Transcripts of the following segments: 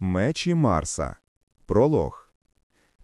Мечі Марса. Пролог.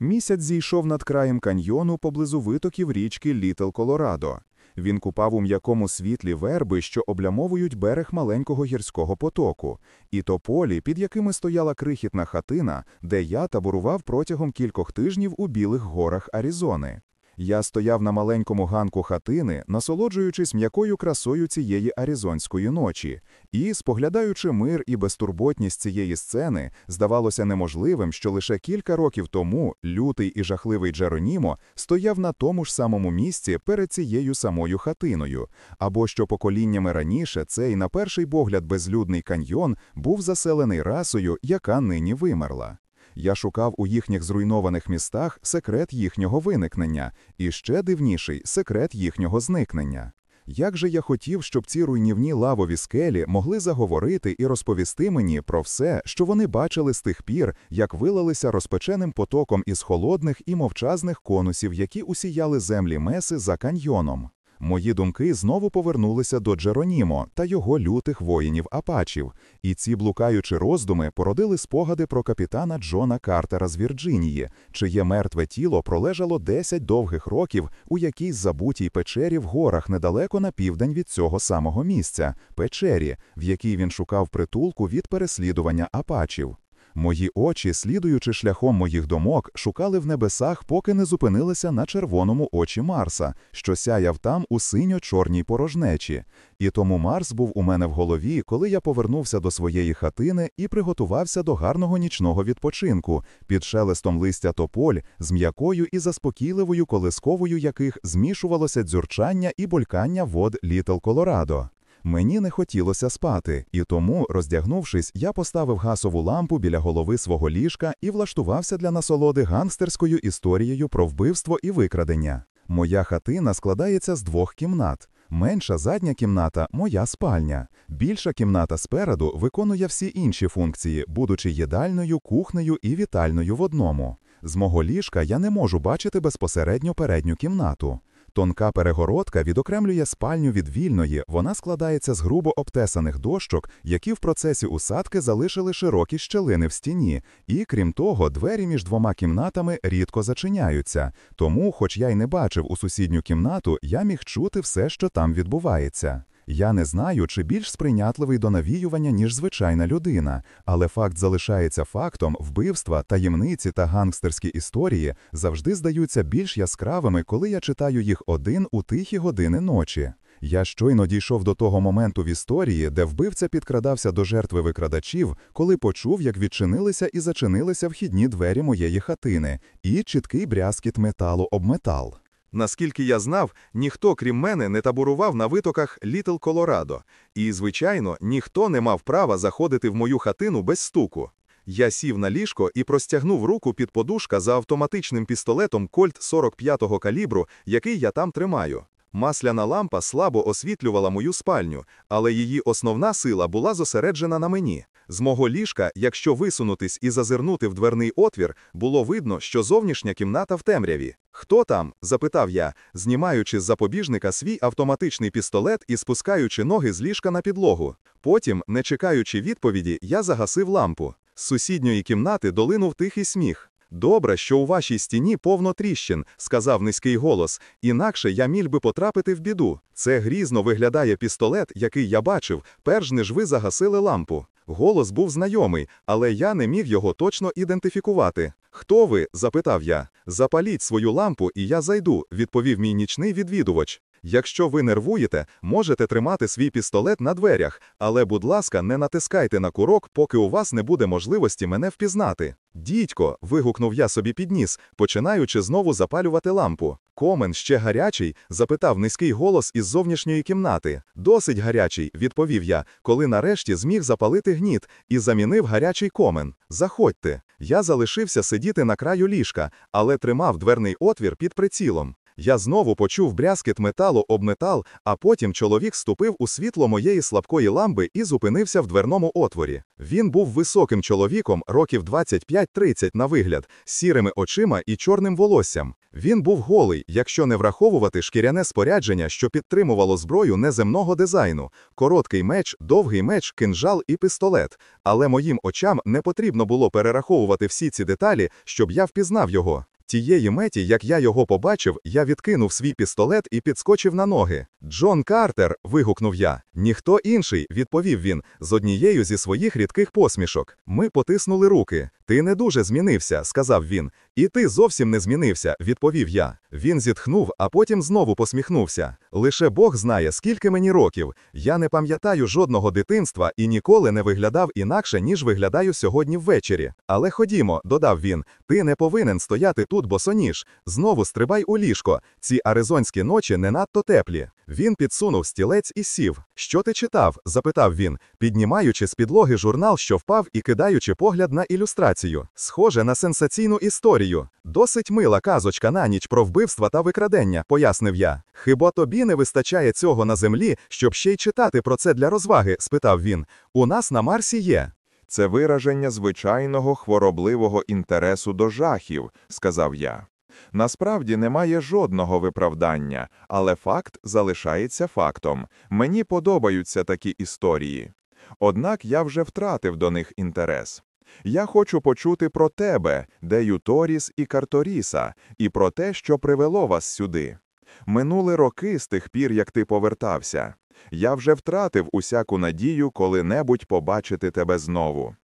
Місяць зійшов над краєм каньйону поблизу витоків річки Літл Колорадо. Він купав у м'якому світлі верби, що облямовують берег маленького гірського потоку, і тополі, під якими стояла крихітна хатина, де я таборував протягом кількох тижнів у білих горах Аризони. Я стояв на маленькому ганку хатини, насолоджуючись м'якою красою цієї аризонської ночі, і, споглядаючи мир і безтурботність цієї сцени, здавалося неможливим, що лише кілька років тому лютий і жахливий Джеронімо стояв на тому ж самому місці перед цією самою хатиною, або що поколіннями раніше цей, на перший погляд, безлюдний каньйон був заселений расою, яка нині вимерла. Я шукав у їхніх зруйнованих містах секрет їхнього виникнення, і ще дивніший секрет їхнього зникнення. Як же я хотів, щоб ці руйнівні лавові скелі могли заговорити і розповісти мені про все, що вони бачили з тих пір, як вилилися розпеченим потоком із холодних і мовчазних конусів, які усіяли землі меси за каньйоном. Мої думки знову повернулися до Джеронімо та його лютих воїнів Апачів, і ці блукаючі роздуми породили спогади про капітана Джона Картера з Вірджинії, чиє мертве тіло пролежало 10 довгих років у якійсь забутій печері в горах недалеко на південь від цього самого місця, печері, в якій він шукав притулку від переслідування Апачів. Мої очі, слідуючи шляхом моїх думок, шукали в небесах, поки не зупинилися на червоному очі Марса, що сяяв там у синьо-чорній порожнечі. І тому Марс був у мене в голові, коли я повернувся до своєї хатини і приготувався до гарного нічного відпочинку під шелестом листя тополь з м'якою і заспокійливою колисковою яких змішувалося дзюрчання і болькання вод Літл Колорадо. Мені не хотілося спати, і тому, роздягнувшись, я поставив гасову лампу біля голови свого ліжка і влаштувався для насолоди гангстерською історією про вбивство і викрадення. Моя хатина складається з двох кімнат. Менша задня кімната моя спальня. Більша кімната спереду виконує всі інші функції, будучи їдальною, кухнею і вітальною в одному. З мого ліжка я не можу бачити безпосередньо передню кімнату. Тонка перегородка відокремлює спальню від вільної, вона складається з грубо обтесаних дощок, які в процесі усадки залишили широкі щелини в стіні, і крім того, двері між двома кімнатами рідко зачиняються. Тому, хоч я й не бачив у сусідню кімнату, я міг чути все, що там відбувається. Я не знаю, чи більш сприйнятливий до навіювання, ніж звичайна людина, але факт залишається фактом, вбивства, таємниці та гангстерські історії завжди здаються більш яскравими, коли я читаю їх один у тихі години ночі. Я щойно дійшов до того моменту в історії, де вбивця підкрадався до жертви викрадачів, коли почув, як відчинилися і зачинилися вхідні двері моєї хатини, і чіткий брязкіт металу об метал. Наскільки я знав, ніхто, крім мене, не таборував на витоках Літл Колорадо, і, звичайно, ніхто не мав права заходити в мою хатину без стуку. Я сів на ліжко і простягнув руку під подушка за автоматичним пістолетом Кольт 45-го калібру, який я там тримаю. Масляна лампа слабо освітлювала мою спальню, але її основна сила була зосереджена на мені. З мого ліжка, якщо висунутись і зазирнути в дверний отвір, було видно, що зовнішня кімната в темряві. Хто там? запитав я, знімаючи з запобіжника свій автоматичний пістолет і спускаючи ноги з ліжка на підлогу. Потім, не чекаючи відповіді, я загасив лампу. З сусідньої кімнати долинув тихий сміх. Добре, що у вашій стіні повно тріщин, сказав низький голос, інакше я міг би потрапити в біду. Це грізно виглядає пістолет, який я бачив, перш ніж ви загасили лампу. Голос був знайомий, але я не міг його точно ідентифікувати. Хто ви? запитав я. Запаліть свою лампу, і я зайду, відповів мій нічний відвідувач. Якщо ви нервуєте, можете тримати свій пістолет на дверях, але, будь ласка, не натискайте на курок, поки у вас не буде можливості мене впізнати. Дідько, вигукнув я собі під ніс, починаючи знову запалювати лампу. Комен ще гарячий? запитав низький голос із зовнішньої кімнати. Досить гарячий, відповів я, коли нарешті зміг запалити гніт і замінив гарячий комен. Заходьте. Я залишився сидіти на краю ліжка, але тримав дверний отвір під прицілом. Я знову почув брязкіт металу об метал, а потім чоловік ступив у світло моєї слабкої ламби і зупинився в дверному отворі. Він був високим чоловіком, років 25-30 на вигляд, з сірими очима і чорним волоссям. Він був голий, якщо не враховувати шкіряне спорядження, що підтримувало зброю неземного дизайну, короткий меч, довгий меч, кинжал і пістолет. Але моїм очам не потрібно було перераховувати всі ці деталі, щоб я впізнав його. Тієї меті, як я його побачив, я відкинув свій пістолет і підскочив на ноги. Джон Картер. вигукнув я. Ніхто інший, відповів він, з однією зі своїх рідких посмішок. Ми потиснули руки. Ти не дуже змінився, сказав він. І ти зовсім не змінився, відповів я. Він зітхнув, а потім знову посміхнувся. Лише Бог знає, скільки мені років. Я не пам'ятаю жодного дитинства і ніколи не виглядав інакше, ніж виглядаю сьогодні ввечері. Але ходімо, додав він. Ти не повинен стояти тут босоніж. Знову стрибай у ліжко. Ці аризонські ночі не надто теплі. Він підсунув стілець і сів. Що ти читав? запитав він, піднімаючи з підлоги журнал, що впав, і кидаючи погляд на ілюстрацію. Схоже на сенсаційну історію. Досить мила казочка на ніч про вбивства та викрадення, пояснив я. Хіба тобі не вистачає цього на землі, щоб ще й читати про це для розваги? спитав він. У нас на Марсі є. Це вираження звичайного хворобливого інтересу до жахів, сказав я. Насправді немає жодного виправдання, але факт залишається фактом. Мені подобаються такі історії. Однак я вже втратив до них інтерес. Я хочу почути про тебе, Дею Торіс і Карторіса, і про те, що привело вас сюди. Минули роки з тих пір, як ти повертався. Я вже втратив усяку надію коли-небудь побачити тебе знову.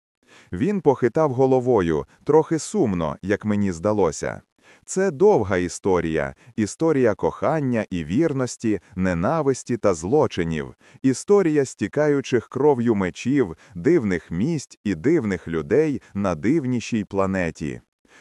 Він похитав головою, трохи сумно, як мені здалося. Це довга історія, історія кохання і вірності, ненависті та злочинів, історія стікаючих кров'ю мечів, дивних місць і дивних людей на дивнішій планеті.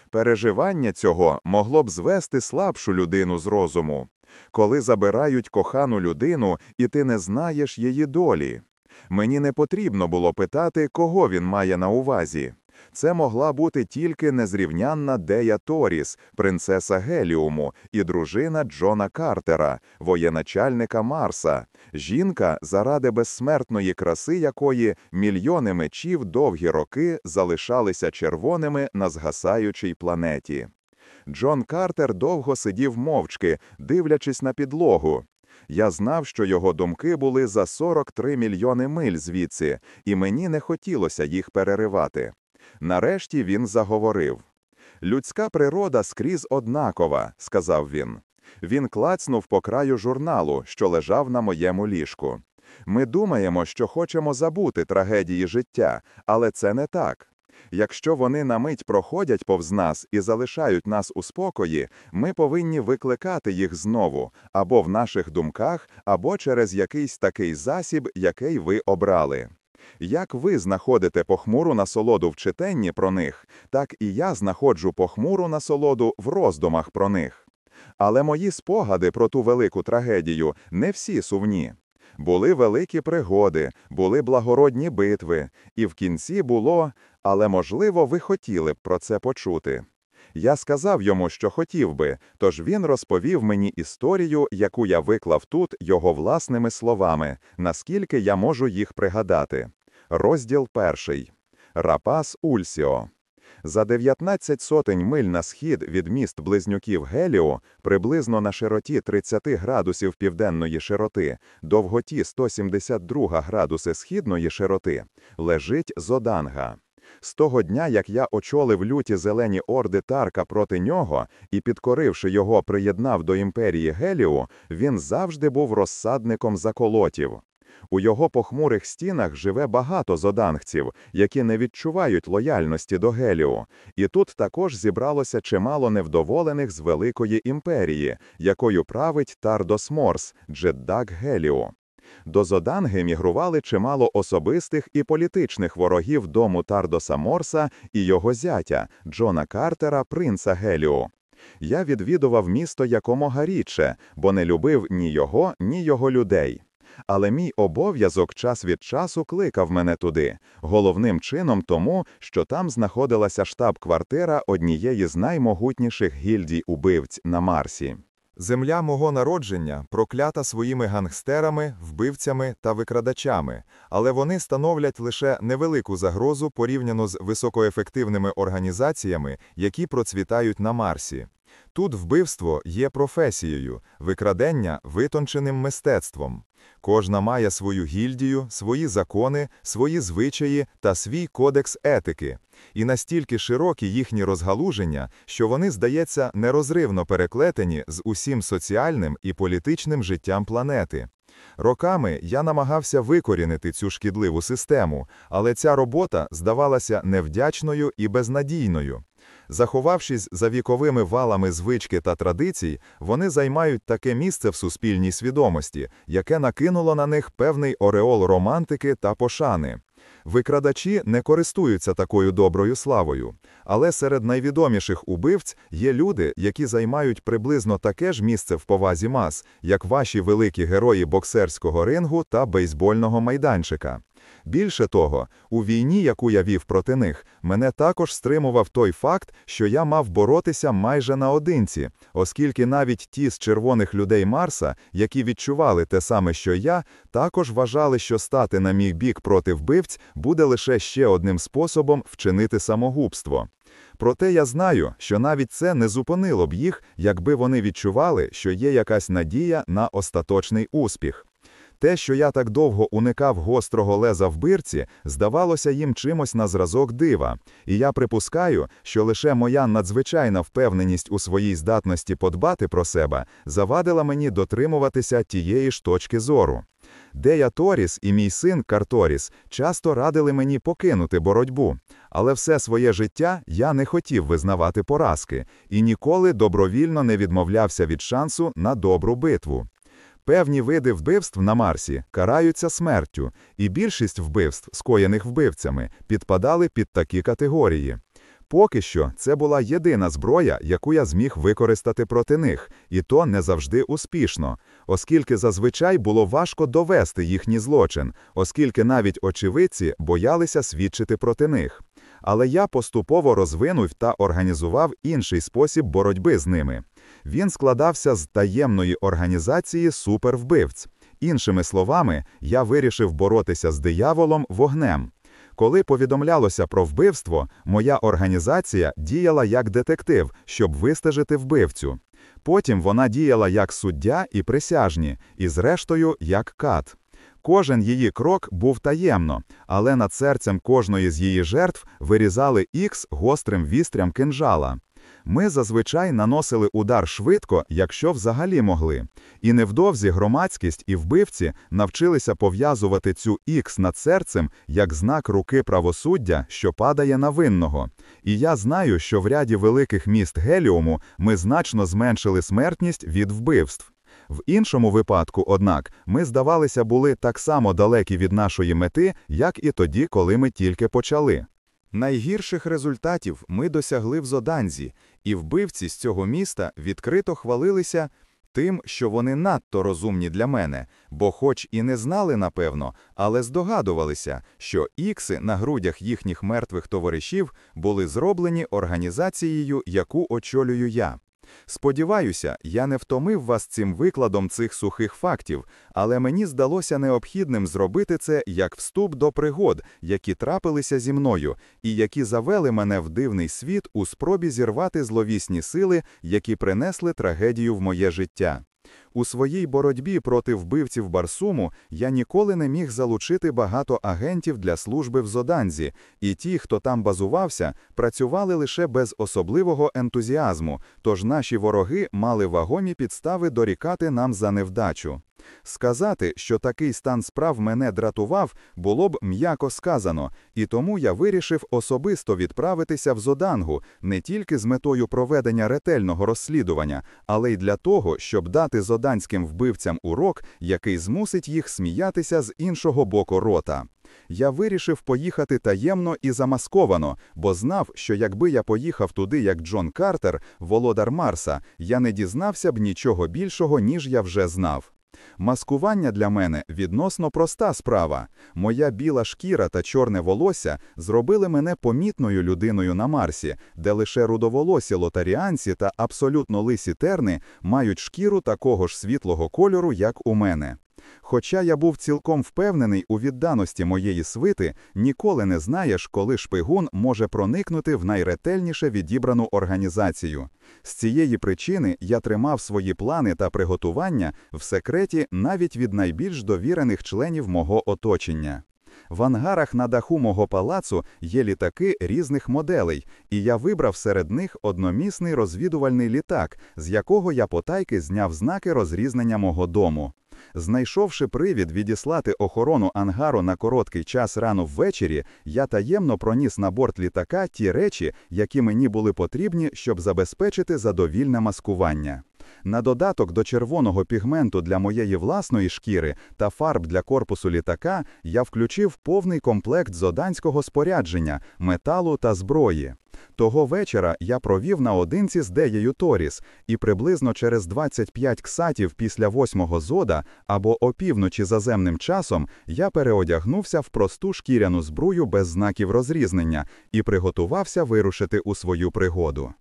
Переживання цього могло б звести слабшу людину з розуму, коли забирають кохану людину, і ти не знаєш її долі. Мені не потрібно було питати, кого він має на увазі. Це могла бути тільки незрівнянна Дея Торіс, принцеса Геліуму, і дружина Джона Картера, воєначальника Марса, жінка, заради безсмертної краси якої мільйони мечів довгі роки залишалися червоними на згасаючій планеті. Джон Картер довго сидів мовчки, дивлячись на підлогу. Я знав, що його думки були за 43 мільйони миль звідси, і мені не хотілося їх переривати. Нарешті він заговорив. Людська природа скрізь однакова, сказав він. Він клацнув по краю журналу, що лежав на моєму ліжку. Ми думаємо, що хочемо забути трагедії життя, але це не так. Якщо вони на мить проходять повз нас і залишають нас у спокої, ми повинні викликати їх знову або в наших думках, або через якийсь такий засіб, який ви обрали. Як ви знаходите похмуру насолоду в читанні про них, так і я знаходжу похмуру насолоду в роздумах про них. Але мої спогади про ту велику трагедію не всі сувні. Були великі пригоди, були благородні битви, і в кінці було, але, можливо, ви хотіли б про це почути. Я сказав йому, що хотів би, тож він розповів мені історію, яку я виклав тут його власними словами, наскільки я можу їх пригадати. Розділ перший Рапас Ульсіо. За 19 сотень миль на схід від міст близнюків Геліо, приблизно на широті 30 градусів південної широти, довготі 172 градуси східної широти, лежить Зоданга. З того дня, як я очолив люті зелені орди Тарка проти нього і, підкоривши його, приєднав до імперії Геліо, він завжди був розсадником заколотів. У його похмурих стінах живе багато зодангців, які не відчувають лояльності до Геліо, і тут також зібралося чимало невдоволених з великої імперії, якою править Тардос Морс, Джеддак Геліо. До Зоданги мігрували чимало особистих і політичних ворогів дому Тардоса Морса і його зятя Джона Картера, принца Геліо. Я відвідував місто якомога рідше, бо не любив ні його, ні його людей. Але мій обов'язок час від часу кликав мене туди, головним чином тому, що там знаходилася штаб-квартира однієї з наймогутніших гільдій убивць на Марсі. Земля мого народження проклята своїми гангстерами, вбивцями та викрадачами, але вони становлять лише невелику загрозу порівняно з високоефективними організаціями, які процвітають на Марсі. Тут вбивство є професією, викрадення витонченим мистецтвом. Кожна має свою гільдію, свої закони, свої звичаї та свій кодекс етики. І настільки широкі їхні розгалуження, що вони, здається, нерозривно переклетені з усім соціальним і політичним життям планети. Роками я намагався викорінити цю шкідливу систему, але ця робота здавалася невдячною і безнадійною. Заховавшись за віковими валами звички та традицій, вони займають таке місце в суспільній свідомості, яке накинуло на них певний ореол романтики та пошани. Викрадачі не користуються такою доброю славою, але серед найвідоміших убивць є люди, які займають приблизно таке ж місце в повазі мас, як ваші великі герої боксерського рингу та бейсбольного майданчика. Більше того, у війні, яку я вів проти них, мене також стримував той факт, що я мав боротися майже наодинці, оскільки навіть ті з червоних людей Марса, які відчували те саме, що я, також вважали, що стати на мій бік проти вбивць буде лише ще одним способом вчинити самогубство. Проте я знаю, що навіть це не зупинило б їх, якби вони відчували, що є якась надія на остаточний успіх. Те, що я так довго уникав гострого леза в бирці, здавалося їм чимось на зразок дива, і я припускаю, що лише моя надзвичайна впевненість у своїй здатності подбати про себе завадила мені дотримуватися тієї ж точки зору. Дея Торіс і мій син Карторіс часто радили мені покинути боротьбу, але все своє життя я не хотів визнавати поразки і ніколи добровільно не відмовлявся від шансу на добру битву. Певні види вбивств на Марсі караються смертю, і більшість вбивств, скоєних вбивцями, підпадали під такі категорії. Поки що це була єдина зброя, яку я зміг використати проти них, і то не завжди успішно, оскільки зазвичай було важко довести їхній злочин, оскільки навіть очевидці боялися свідчити проти них. Але я поступово розвинув та організував інший спосіб боротьби з ними. Він складався з таємної організації супервбивць. Іншими словами, я вирішив боротися з дияволом вогнем. Коли повідомлялося про вбивство, моя організація діяла як детектив, щоб вистежити вбивцю. Потім вона діяла як суддя і присяжні, і зрештою як кат. Кожен її крок був таємно, але над серцем кожної з її жертв вирізали ікс гострим вістрям кинжала. Ми зазвичай наносили удар швидко, якщо взагалі могли. І невдовзі громадськість і вбивці навчилися пов'язувати цю ікс над серцем як знак руки правосуддя, що падає на винного. І я знаю, що в ряді великих міст Геліуму ми значно зменшили смертність від вбивств. В іншому випадку, однак, ми, здавалося, були так само далекі від нашої мети, як і тоді, коли ми тільки почали. Найгірших результатів ми досягли в Зоданзі, і вбивці з цього міста відкрито хвалилися тим, що вони надто розумні для мене, бо, хоч і не знали, напевно, але здогадувалися, що ікси на грудях їхніх мертвих товаришів були зроблені організацією, яку очолюю я. Сподіваюся, я не втомив вас цим викладом цих сухих фактів, але мені здалося необхідним зробити це як вступ до пригод, які трапилися зі мною, і які завели мене в дивний світ у спробі зірвати зловісні сили, які принесли трагедію в моє життя. У своїй боротьбі проти вбивців Барсуму я ніколи не міг залучити багато агентів для служби в Зоданзі, і ті, хто там базувався, працювали лише без особливого ентузіазму, тож наші вороги мали вагомі підстави дорікати нам за невдачу. Сказати, що такий стан справ мене дратував, було б м'яко сказано, і тому я вирішив особисто відправитися в Зодангу не тільки з метою проведення ретельного розслідування, але й для того, щоб дати зоданським вбивцям урок, який змусить їх сміятися з іншого боку рота. Я вирішив поїхати таємно і замасковано, бо знав, що якби я поїхав туди, як Джон Картер, володар Марса, я не дізнався б нічого більшого, ніж я вже знав. Маскування для мене відносно проста справа. Моя біла шкіра та чорне волосся зробили мене помітною людиною на Марсі, де лише рудоволосі лотаріанці та абсолютно лисі терни мають шкіру такого ж світлого кольору, як у мене. Хоча я був цілком впевнений у відданості моєї свити, ніколи не знаєш, коли шпигун може проникнути в найретельніше відібрану організацію. З цієї причини я тримав свої плани та приготування в секреті навіть від найбільш довірених членів мого оточення. В ангарах на даху мого палацу є літаки різних моделей, і я вибрав серед них одномісний розвідувальний літак, з якого я потайки зняв знаки розрізнення мого дому. Знайшовши привід відіслати охорону ангару на короткий час рано ввечері, я таємно проніс на борт літака ті речі, які мені були потрібні, щоб забезпечити задовільне маскування. На додаток до червоного пігменту для моєї власної шкіри та фарб для корпусу літака я включив повний комплект зоданського спорядження, металу та зброї. Того вечора я провів наодинці з Деєю Торіс, і приблизно через 25 ксатів після восьмого зода або опівночі заземним часом я переодягнувся в просту шкіряну збрую без знаків розрізнення і приготувався вирушити у свою пригоду.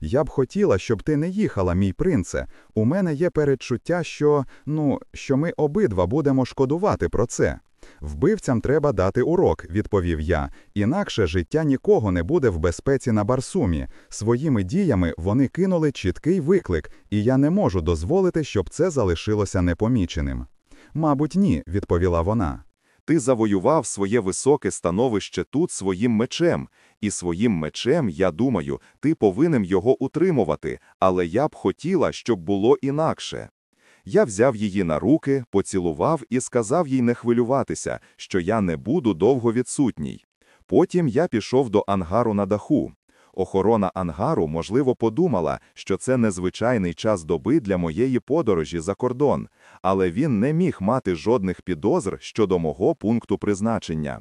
Я б хотіла, щоб ти не їхала, мій принце. У мене є передчуття, що ну, що ми обидва будемо шкодувати про це. Вбивцям треба дати урок, відповів я, інакше життя нікого не буде в безпеці на Барсумі. Своїми діями вони кинули чіткий виклик, і я не можу дозволити, щоб це залишилося непоміченим. Мабуть, ні, відповіла вона. Ти завоював своє високе становище тут своїм мечем, і своїм мечем, я думаю, ти повинен його утримувати, але я б хотіла, щоб було інакше. Я взяв її на руки, поцілував і сказав їй не хвилюватися, що я не буду довго відсутній. Потім я пішов до ангару на даху. Охорона ангару, можливо, подумала, що це незвичайний час доби для моєї подорожі за кордон, але він не міг мати жодних підозр щодо мого пункту призначення.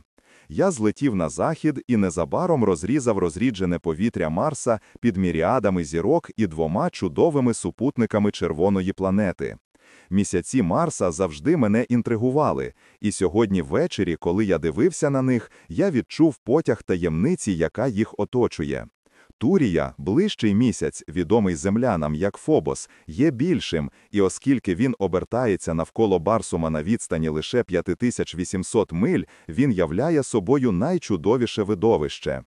Я злетів на захід і незабаром розрізав розріджене повітря Марса під міріадами зірок і двома чудовими супутниками червоної планети. Місяці Марса завжди мене інтригували, і сьогодні ввечері, коли я дивився на них, я відчув потяг таємниці, яка їх оточує. Турія, ближчий місяць, відомий землянам як Фобос, є більшим, і оскільки він обертається навколо Барсума на відстані лише 5800 миль, він являє собою найчудовіше видовище.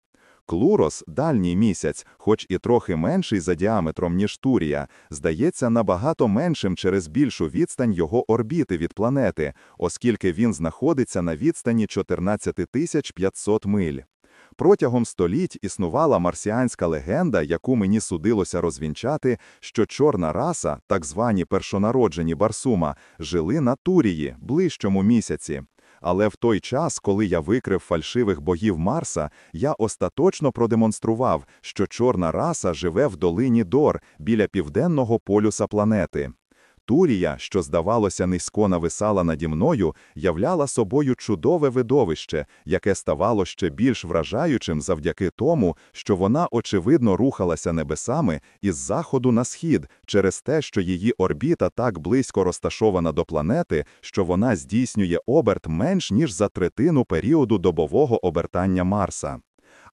Клурос, дальній місяць, хоч і трохи менший за діаметром, ніж Турія, здається набагато меншим через більшу відстань його орбіти від планети, оскільки він знаходиться на відстані 14500 миль. Протягом століть існувала марсіанська легенда, яку мені судилося розвінчати, що чорна раса, так звані першонароджені Барсума, жили на Турії, ближчому місяці. Але в той час, коли я викрив фальшивих богів Марса, я остаточно продемонстрував, що чорна раса живе в долині Дор біля південного полюса планети. Турія, що, здавалося, низько нависала наді мною, являла собою чудове видовище, яке ставало ще більш вражаючим завдяки тому, що вона, очевидно, рухалася небесами із заходу на схід через те, що її орбіта так близько розташована до планети, що вона здійснює оберт менш ніж за третину періоду добового обертання Марса.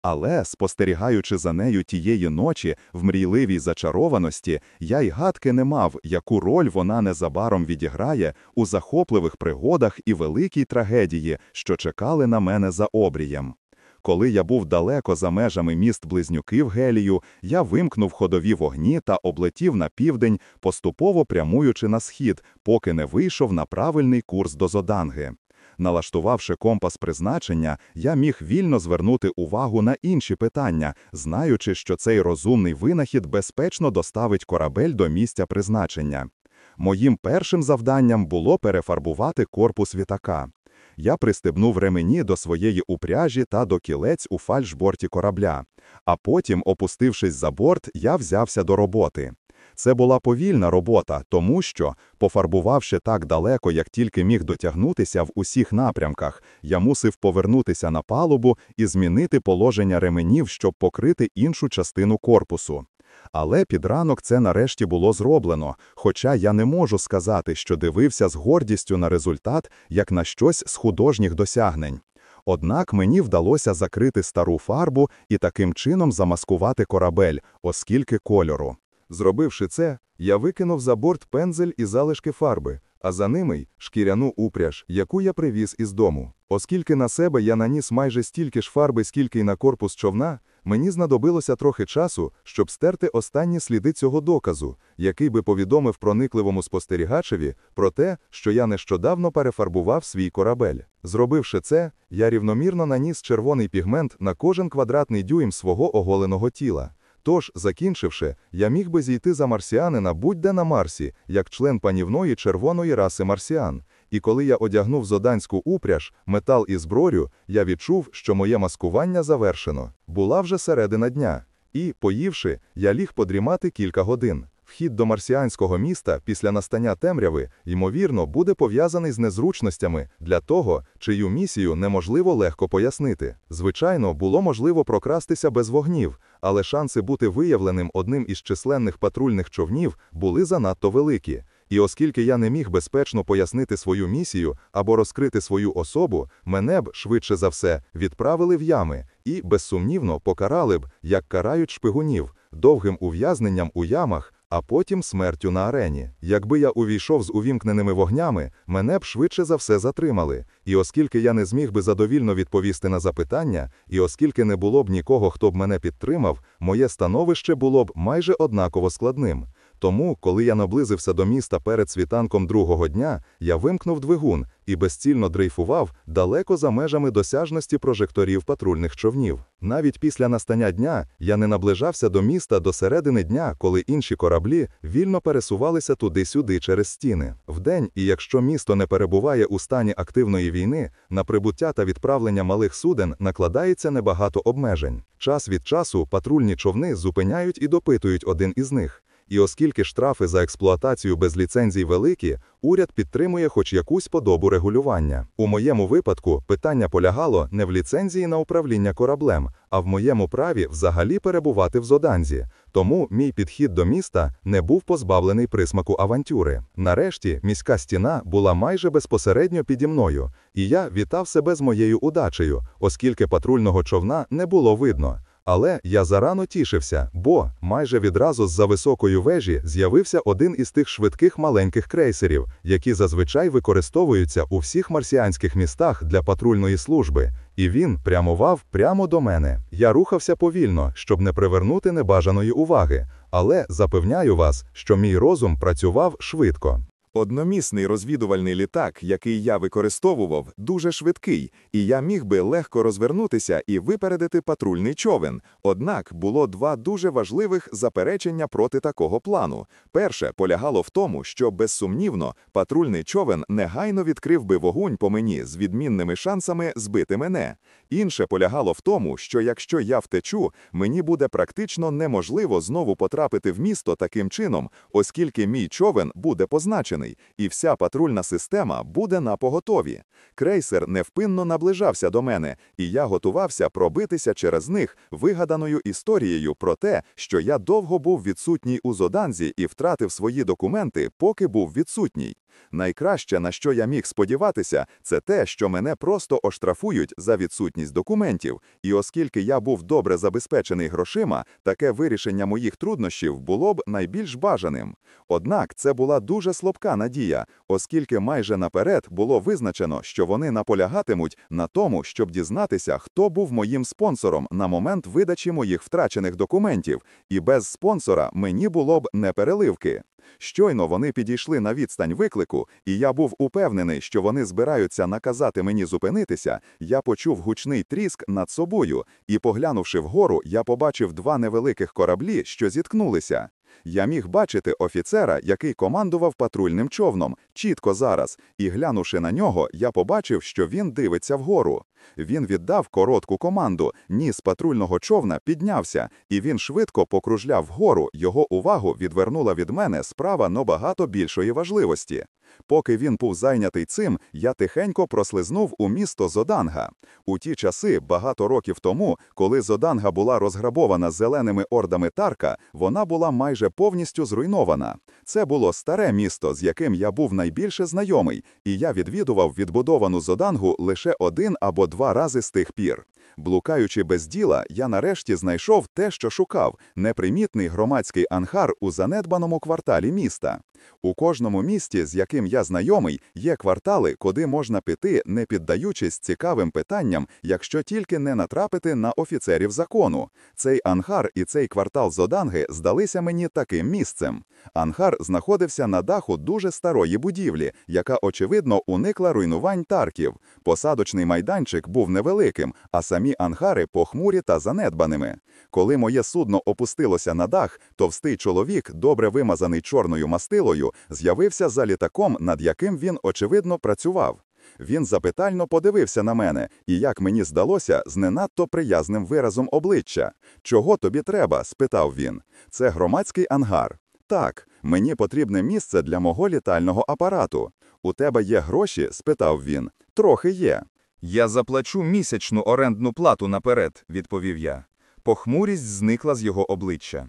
Але, спостерігаючи за нею тієї ночі в мрійливій зачарованості, я й гадки не мав, яку роль вона незабаром відіграє у захопливих пригодах і великій трагедії, що чекали на мене за обрієм. Коли я був далеко за межами міст близнюків Гелію, я вимкнув ходові вогні та облетів на південь, поступово прямуючи на схід, поки не вийшов на правильний курс до Зоданги. Налаштувавши компас призначення, я міг вільно звернути увагу на інші питання, знаючи, що цей розумний винахід безпечно доставить корабель до місця призначення. Моїм першим завданням було перефарбувати корпус вітака. Я пристебнув ремені до своєї упряжі та до кілець у фальшборті корабля, а потім, опустившись за борт, я взявся до роботи. Це була повільна робота, тому що, пофарбувавши так далеко, як тільки міг дотягнутися в усіх напрямках, я мусив повернутися на палубу і змінити положення ременів, щоб покрити іншу частину корпусу. Але під ранок це нарешті було зроблено, хоча я не можу сказати, що дивився з гордістю на результат, як на щось з художніх досягнень. Однак мені вдалося закрити стару фарбу і таким чином замаскувати корабель, оскільки кольору. Зробивши це, я викинув за борт пензель і залишки фарби, а за ними шкіряну упряж, яку я привіз із дому. Оскільки на себе я наніс майже стільки ж фарби, скільки й на корпус човна, мені знадобилося трохи часу, щоб стерти останні сліди цього доказу, який би повідомив проникливому спостерігачеві про те, що я нещодавно перефарбував свій корабель. Зробивши це, я рівномірно наніс червоний пігмент на кожен квадратний дюйм свого оголеного тіла. Тож, закінчивши, я міг би зійти за марсіанина будь-де на Марсі, як член панівної червоної раси марсіан. І коли я одягнув зоданську упряж, метал і зброю, я відчув, що моє маскування завершено. Була вже середина дня. І, поївши, я ліг подрімати кілька годин. Вхід до марсіанського міста після настання темряви, ймовірно, буде пов'язаний з незручностями для того, чию місію неможливо легко пояснити. Звичайно, було можливо прокрастися без вогнів, але шанси бути виявленим одним із численних патрульних човнів були занадто великі. І оскільки я не міг безпечно пояснити свою місію або розкрити свою особу, мене б, швидше за все, відправили в ями і, безсумнівно, покарали б, як карають шпигунів, довгим ув'язненням у ямах, а потім смертю на арені. Якби я увійшов з увімкненими вогнями, мене б швидше за все затримали. І оскільки я не зміг би задовільно відповісти на запитання, і оскільки не було б нікого, хто б мене підтримав, моє становище було б майже однаково складним. Тому, коли я наблизився до міста перед світанком другого дня, я вимкнув двигун і безцільно дрейфував далеко за межами досяжності прожекторів патрульних човнів. Навіть після настання дня я не наближався до міста до середини дня, коли інші кораблі вільно пересувалися туди-сюди через стіни. Вдень, і якщо місто не перебуває у стані активної війни, на прибуття та відправлення малих суден накладається небагато обмежень. Час від часу патрульні човни зупиняють і допитують один із них. І оскільки штрафи за експлуатацію без ліцензій великі, уряд підтримує хоч якусь подобу регулювання. У моєму випадку питання полягало не в ліцензії на управління кораблем, а в моєму праві взагалі перебувати в Зоданзі. Тому мій підхід до міста не був позбавлений присмаку авантюри. Нарешті міська стіна була майже безпосередньо піді мною, і я вітав себе з моєю удачею, оскільки патрульного човна не було видно. Але я зарано тішився, бо майже відразу з-за високої вежі з'явився один із тих швидких маленьких крейсерів, які зазвичай використовуються у всіх марсіанських містах для патрульної служби, і він прямував прямо до мене. Я рухався повільно, щоб не привернути небажаної уваги, але запевняю вас, що мій розум працював швидко. Одномісний розвідувальний літак, який я використовував, дуже швидкий, і я міг би легко розвернутися і випередити патрульний човен. Однак було два дуже важливих заперечення проти такого плану. Перше полягало в тому, що безсумнівно патрульний човен негайно відкрив би вогонь по мені з відмінними шансами збити мене. Інше полягало в тому, що якщо я втечу, мені буде практично неможливо знову потрапити в місто таким чином, оскільки мій човен буде позначений і вся патрульна система буде на поготові. Крейсер невпинно наближався до мене, і я готувався пробитися через них вигаданою історією про те, що я довго був відсутній у Зоданзі і втратив свої документи, поки був відсутній. Найкраще, на що я міг сподіватися, це те, що мене просто оштрафують за відсутність документів, і оскільки я був добре забезпечений грошима, таке вирішення моїх труднощів було б найбільш бажаним. Однак це була дуже слабка надія, оскільки майже наперед було визначено, що вони наполягатимуть на тому, щоб дізнатися, хто був моїм спонсором на момент видачі моїх втрачених документів, і без спонсора мені було б не переливки. Щойно вони підійшли на відстань виклику, і я був упевнений, що вони збираються наказати мені зупинитися. Я почув гучний тріск над собою, і, поглянувши вгору, я побачив два невеликих кораблі, що зіткнулися. Я міг бачити офіцера, який командував патрульним човном, чітко зараз, і глянувши на нього, я побачив, що він дивиться вгору. Він віддав коротку команду, ніс патрульного човна піднявся, і він швидко покружляв вгору. Його увагу відвернула від мене справа набагато більшої важливості. Поки він був зайнятий цим, я тихенько прослизнув у місто Зоданга. У ті часи, багато років тому, коли Зоданга була розграбована зеленими ордами Тарка, вона була майже повністю зруйнована. Це було старе місто, з яким я був найбільше знайомий, і я відвідував відбудовану Зодангу лише один або два рази з тих пір. Блукаючи без діла, я нарешті знайшов те, що шукав непримітний громадський анхар у занедбаному кварталі міста. У кожному місті, з яким я знайомий, є квартали, куди можна піти, не піддаючись цікавим питанням, якщо тільки не натрапити на офіцерів закону. Цей анхар і цей квартал Зоданги здалися мені таким місцем. Анхар знаходився на даху дуже старої будівлі, яка, очевидно, уникла руйнувань тарків. Посадочний майданчик був невеликим, а самі анхари похмурі та занедбаними. Коли моє судно опустилося на дах, товстий чоловік, добре вимазаний чорною мастилою, з'явився за літаком, над яким він, очевидно, працював. Він запитально подивився на мене і, як мені здалося, з не надто приязним виразом обличчя. Чого тобі треба? спитав він. Це громадський ангар. Так, мені потрібне місце для мого літального апарату. У тебе є гроші? спитав він. Трохи є. Я заплачу місячну орендну плату наперед, відповів я. Похмурість зникла з його обличчя.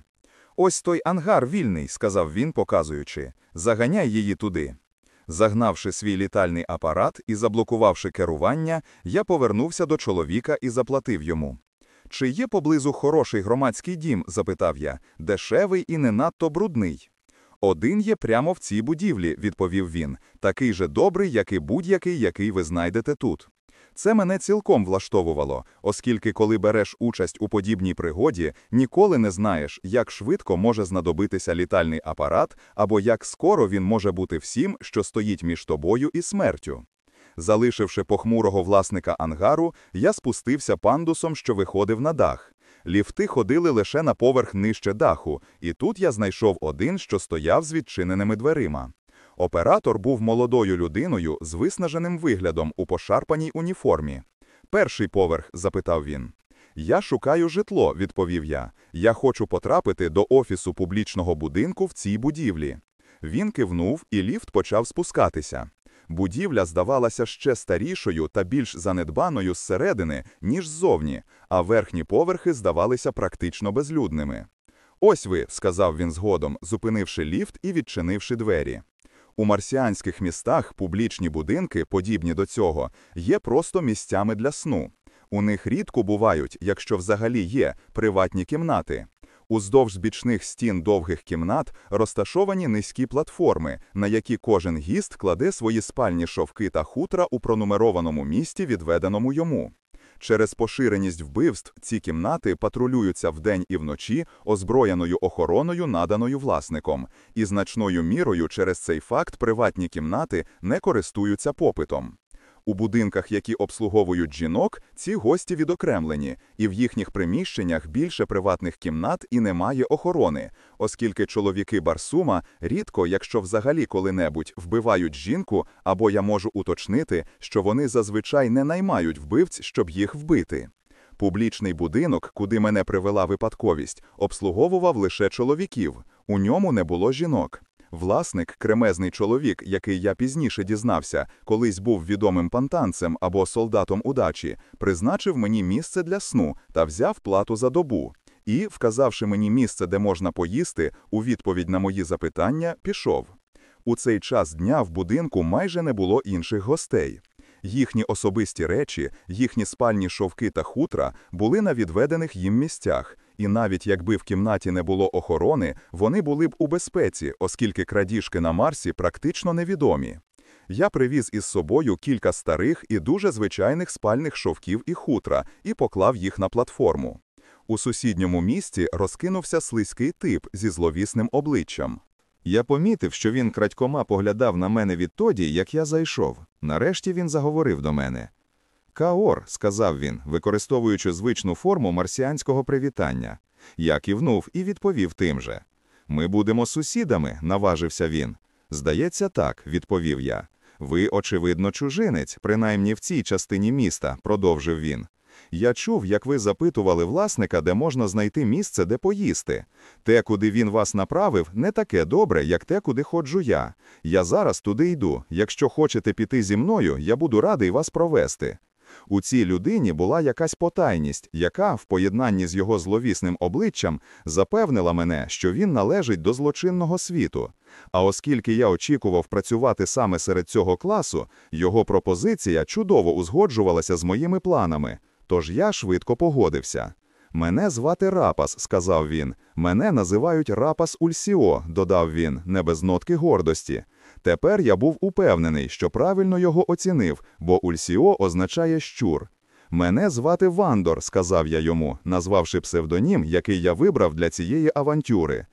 Ось той ангар вільний, сказав він, показуючи. Заганяй її туди. Загнавши свій літальний апарат і заблокувавши керування, я повернувся до чоловіка і заплатив йому. Чи є поблизу хороший громадський дім? запитав я, дешевий і не надто брудний. Один є прямо в цій будівлі, відповів він, такий же добрий, як і будь-який, який ви знайдете тут. Це мене цілком влаштовувало, оскільки, коли береш участь у подібній пригоді, ніколи не знаєш, як швидко може знадобитися літальний апарат або як скоро він може бути всім, що стоїть між тобою і смертю. Залишивши похмурого власника ангару, я спустився пандусом, що виходив на дах. Ліфти ходили лише на поверх нижче даху, і тут я знайшов один, що стояв з відчиненими дверима. Оператор був молодою людиною з виснаженим виглядом у пошарпаній уніформі. Перший поверх, запитав він. Я шукаю житло, відповів я. Я хочу потрапити до офісу публічного будинку в цій будівлі. Він кивнув, і ліфт почав спускатися. Будівля здавалася ще старішою та більш занедбаною зсередини, ніж ззовні, а верхні поверхи здавалися практично безлюдними. Ось ви, сказав він згодом, зупинивши ліфт і відчинивши двері. У марсіанських містах публічні будинки, подібні до цього, є просто місцями для сну. У них рідко бувають, якщо взагалі є, приватні кімнати. Уздовж бічних стін довгих кімнат розташовані низькі платформи, на які кожен гіст кладе свої спальні шовки та хутра у пронумерованому місті, відведеному йому. Через поширеність вбивств ці кімнати патрулюються вдень і вночі озброєною охороною, наданою власником, і значною мірою через цей факт приватні кімнати не користуються попитом. У будинках, які обслуговують жінок, ці гості відокремлені, і в їхніх приміщеннях більше приватних кімнат і немає охорони, оскільки чоловіки Барсума рідко, якщо взагалі коли-небудь, вбивають жінку, або я можу уточнити, що вони зазвичай не наймають вбивць, щоб їх вбити. Публічний будинок, куди мене привела випадковість, обслуговував лише чоловіків, у ньому не було жінок. Власник, кремезний чоловік, який я пізніше дізнався, колись був відомим пантанцем або солдатом удачі, призначив мені місце для сну та взяв плату за добу. І, вказавши мені місце, де можна поїсти, у відповідь на мої запитання, пішов. У цей час дня в будинку майже не було інших гостей. Їхні особисті речі, їхні спальні шовки та хутра були на відведених їм місцях, і навіть якби в кімнаті не було охорони, вони були б у безпеці, оскільки крадіжки на Марсі практично невідомі. Я привіз із собою кілька старих і дуже звичайних спальних шовків і хутра і поклав їх на платформу. У сусідньому місці розкинувся слизький тип зі зловісним обличчям. Я помітив, що він крадькома поглядав на мене відтоді, як я зайшов. Нарешті він заговорив до мене. Каор, сказав він, використовуючи звичну форму марсіанського привітання. Я кивнув і відповів тим же. Ми будемо сусідами, наважився він. Здається, так, відповів я. Ви, очевидно, чужинець, принаймні в цій частині міста, продовжив він. Я чув, як ви запитували власника, де можна знайти місце, де поїсти. Те, куди він вас направив, не таке добре, як те, куди ходжу я. Я зараз туди йду. Якщо хочете піти зі мною, я буду радий вас провести. У цій людині була якась потайність, яка, в поєднанні з його зловісним обличчям, запевнила мене, що він належить до злочинного світу. А оскільки я очікував працювати саме серед цього класу, його пропозиція чудово узгоджувалася з моїми планами, тож я швидко погодився. Мене звати Рапас, сказав він. Мене називають Рапас Ульсіо, додав він, не без нотки гордості. Тепер я був упевнений, що правильно його оцінив, бо Ульсіо означає щур. Мене звати Вандор, сказав я йому, назвавши псевдонім, який я вибрав для цієї авантюри.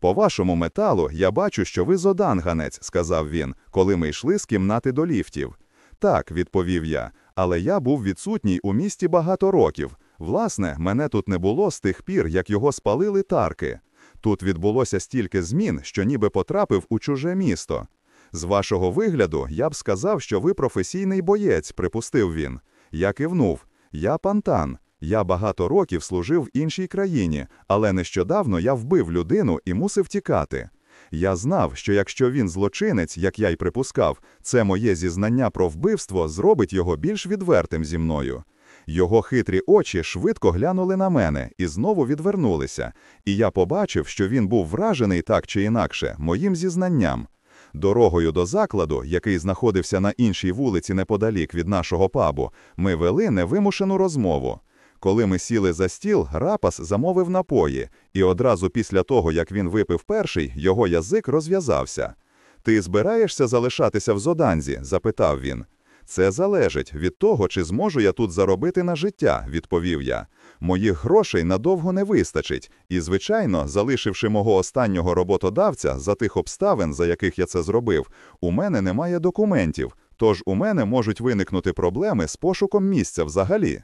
По вашому металу я бачу, що ви зоданганець, сказав він, коли ми йшли з кімнати до ліфтів. Так, відповів я, але я був відсутній у місті багато років. Власне, мене тут не було з тих пір, як його спалили тарки. Тут відбулося стільки змін, що ніби потрапив у чуже місто. З вашого вигляду я б сказав, що ви професійний боєць, припустив він. Я кивнув. Я пантан. Я багато років служив в іншій країні, але нещодавно я вбив людину і мусив тікати. Я знав, що якщо він злочинець, як я й припускав, це моє зізнання про вбивство зробить його більш відвертим зі мною. Його хитрі очі швидко глянули на мене і знову відвернулися, і я побачив, що він був вражений так чи інакше моїм зізнанням. Дорогою до закладу, який знаходився на іншій вулиці неподалік від нашого пабу, ми вели невимушену розмову. Коли ми сіли за стіл, рапас замовив напої, і одразу після того, як він випив перший, його язик розв'язався. Ти збираєшся залишатися в Зоданзі? запитав він. Це залежить від того, чи зможу я тут заробити на життя, відповів я. Моїх грошей надовго не вистачить, і, звичайно, залишивши мого останнього роботодавця за тих обставин, за яких я це зробив, у мене немає документів, тож у мене можуть виникнути проблеми з пошуком місця взагалі.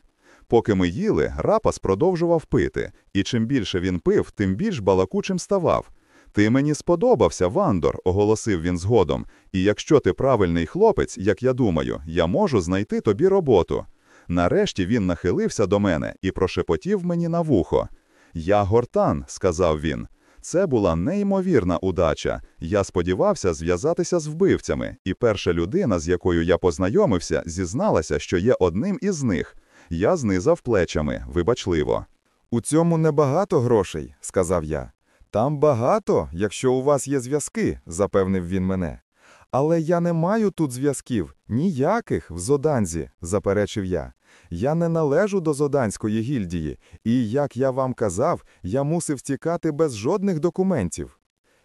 Поки ми їли, рапас продовжував пити, і чим більше він пив, тим більш балакучим ставав. Ти мені сподобався, Вандор, оголосив він згодом, і якщо ти правильний хлопець, як я думаю, я можу знайти тобі роботу. Нарешті він нахилився до мене і прошепотів мені на вухо. Я гортан, сказав він. Це була неймовірна удача. Я сподівався зв'язатися з вбивцями, і перша людина, з якою я познайомився, зізналася, що є одним із них. Я знизав плечами, вибачливо. У цьому небагато грошей, сказав я. Там багато, якщо у вас є зв'язки, запевнив він мене. Але я не маю тут зв'язків, ніяких в Зоданзі, заперечив я. Я не належу до Зоданської гільдії, і, як я вам казав, я мусив тікати без жодних документів.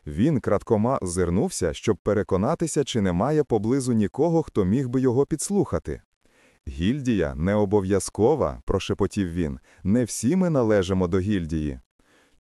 Він краткома озирнувся, щоб переконатися, чи немає поблизу нікого, хто міг би його підслухати. Гільдія не обов'язкова, прошепотів він, не всі ми належимо до гільдії.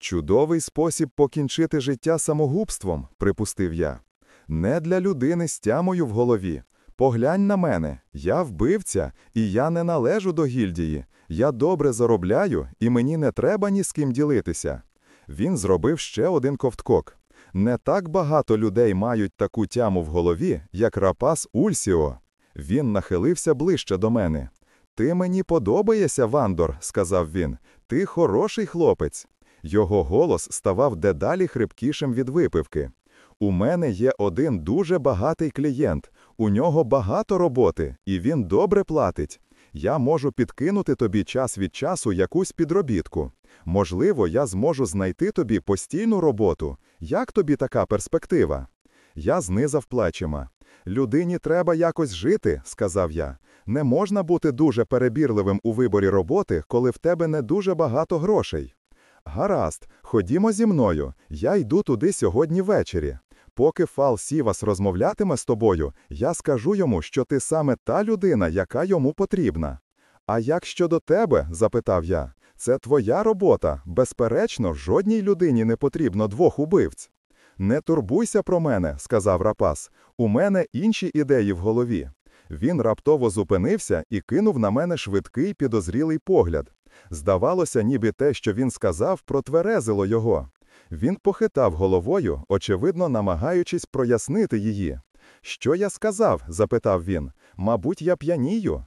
Чудовий спосіб покінчити життя самогубством, припустив я. Не для людини з тямою в голові. Поглянь на мене, я вбивця, і я не належу до гільдії. Я добре заробляю, і мені не треба ні з ким ділитися. Він зробив ще один ковткок. Не так багато людей мають таку тяму в голові, як рапас Ульсіо. Він нахилився ближче до мене. Ти мені подобаєшся, Вандор, сказав він. Ти хороший хлопець. Його голос ставав дедалі хрипкішим від випивки. У мене є один дуже багатий клієнт, у нього багато роботи, і він добре платить. Я можу підкинути тобі час від часу якусь підробітку. Можливо, я зможу знайти тобі постійну роботу. Як тобі така перспектива? Я знизав плечима. Людині треба якось жити, сказав я. Не можна бути дуже перебірливим у виборі роботи, коли в тебе не дуже багато грошей. Гаразд, ходімо зі мною. Я йду туди сьогодні ввечері. Поки Фал Сівас розмовлятиме з тобою, я скажу йому, що ти саме та людина, яка йому потрібна. А як щодо тебе, запитав я, це твоя робота. Безперечно, жодній людині не потрібно двох убивць. Не турбуйся про мене, сказав рапас. У мене інші ідеї в голові. Він раптово зупинився і кинув на мене швидкий підозрілий погляд. Здавалося, ніби те, що він сказав, протверезило його. Він похитав головою, очевидно, намагаючись прояснити її. Що я сказав? запитав він. Мабуть, я п'янію.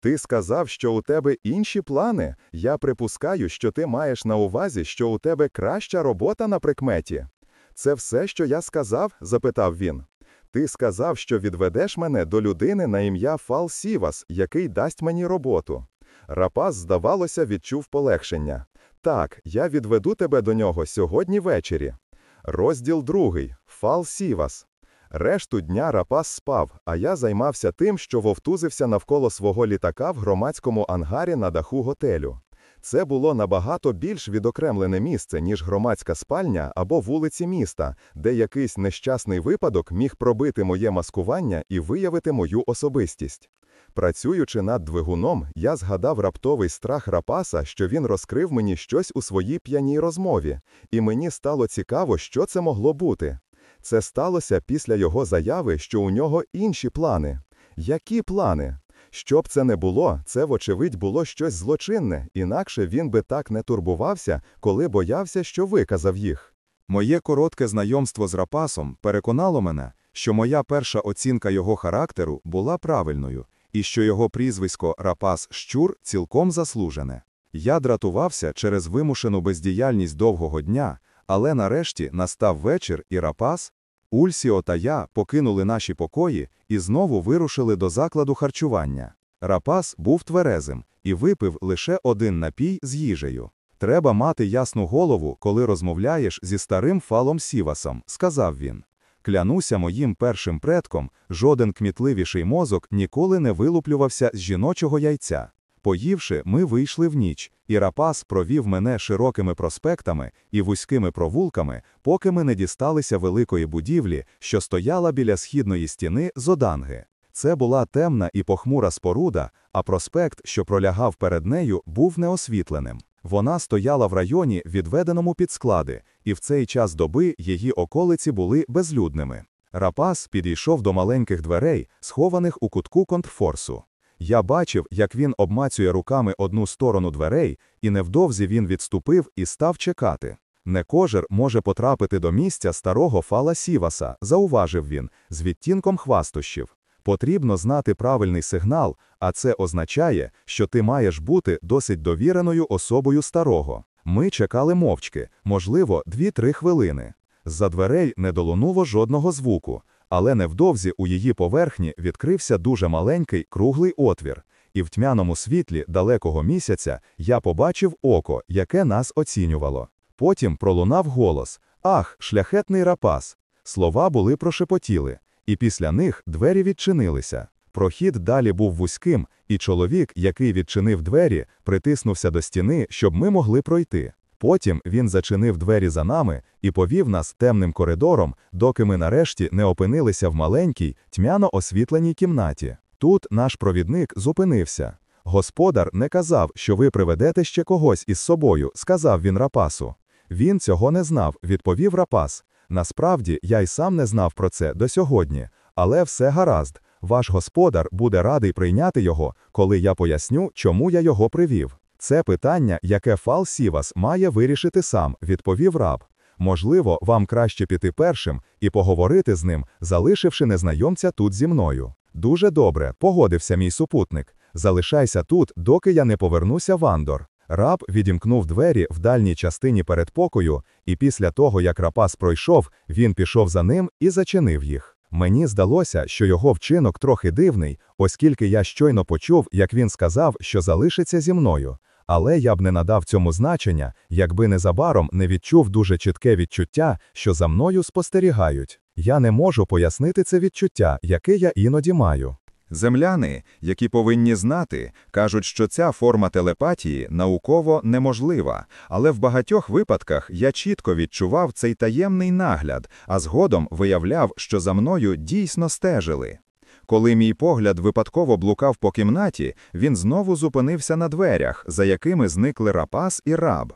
Ти сказав, що у тебе інші плани. Я припускаю, що ти маєш на увазі, що у тебе краща робота на прикметі. Це все, що я сказав? запитав він. Ти сказав, що відведеш мене до людини на ім'я Фал Сівас, який дасть мені роботу. Рапас, здавалося, відчув полегшення. Так, я відведу тебе до нього сьогодні ввечері. Розділ другий. Фал Сівас. Решту дня Рапас спав, а я займався тим, що вовтузився навколо свого літака в громадському ангарі на даху готелю. Це було набагато більш відокремлене місце, ніж громадська спальня або вулиці міста, де якийсь нещасний випадок міг пробити моє маскування і виявити мою особистість. Працюючи над двигуном, я згадав раптовий страх рапаса, що він розкрив мені щось у своїй п'яній розмові, і мені стало цікаво, що це могло бути. Це сталося після його заяви, що у нього інші плани. Які плани? Що б це не було, це, вочевидь, було щось злочинне, інакше він би так не турбувався, коли боявся, що виказав їх. Моє коротке знайомство з Рапасом переконало мене, що моя перша оцінка його характеру була правильною, і що його прізвисько Рапас Щур цілком заслужене. Я дратувався через вимушену бездіяльність довгого дня, але нарешті настав вечір, і Рапас, Ульсіо та я покинули наші покої і знову вирушили до закладу харчування. Рапас був тверезим і випив лише один напій з їжею. Треба мати ясну голову, коли розмовляєш зі старим фалом Сівасом, сказав він. Клянуся моїм першим предком, жоден кмітливіший мозок ніколи не вилуплювався з жіночого яйця. Поївши, ми вийшли в ніч, і рапас провів мене широкими проспектами і вузькими провулками, поки ми не дісталися великої будівлі, що стояла біля східної стіни Зоданги. Це була темна і похмура споруда, а проспект, що пролягав перед нею, був неосвітленим. Вона стояла в районі, відведеному під склади, і в цей час доби її околиці були безлюдними. Рапас підійшов до маленьких дверей, схованих у кутку контрфорсу. Я бачив, як він обмацює руками одну сторону дверей, і невдовзі він відступив і став чекати. Не кожер може потрапити до місця старого фала Сіваса, зауважив він, з відтінком хвастощів. Потрібно знати правильний сигнал, а це означає, що ти маєш бути досить довіреною особою старого. Ми чекали мовчки, можливо, 2-3 хвилини. З-за дверей не долунуло жодного звуку, але невдовзі у її поверхні відкрився дуже маленький круглий отвір, і в тьмяному світлі далекого місяця я побачив око, яке нас оцінювало. Потім пролунав голос: Ах, шляхетний рапас! Слова були прошепотіли, і після них двері відчинилися. Прохід далі був вузьким, і чоловік, який відчинив двері, притиснувся до стіни, щоб ми могли пройти. Потім він зачинив двері за нами і повів нас темним коридором, доки ми нарешті не опинилися в маленькій, тьмяно освітленій кімнаті. Тут наш провідник зупинився. Господар не казав, що ви приведете ще когось із собою, сказав він рапасу. Він цього не знав, відповів рапас. Насправді, я й сам не знав про це до сьогодні, але все гаразд. Ваш господар буде радий прийняти його, коли я поясню, чому я його привів. Це питання, яке Фал Сівас має вирішити сам, відповів раб. Можливо, вам краще піти першим і поговорити з ним, залишивши незнайомця тут зі мною. Дуже добре, погодився мій супутник. Залишайся тут, доки я не повернуся в Андор. Раб відімкнув двері в дальній частині передпокою, і після того, як рапас пройшов, він пішов за ним і зачинив їх. Мені здалося, що його вчинок трохи дивний, оскільки я щойно почув, як він сказав, що залишиться зі мною. Але я б не надав цьому значення, якби незабаром не відчув дуже чітке відчуття, що за мною спостерігають. Я не можу пояснити це відчуття, яке я іноді маю. Земляни, які повинні знати, кажуть, що ця форма телепатії науково неможлива, але в багатьох випадках я чітко відчував цей таємний нагляд, а згодом виявляв, що за мною дійсно стежили. Коли мій погляд випадково блукав по кімнаті, він знову зупинився на дверях, за якими зникли рапас і раб.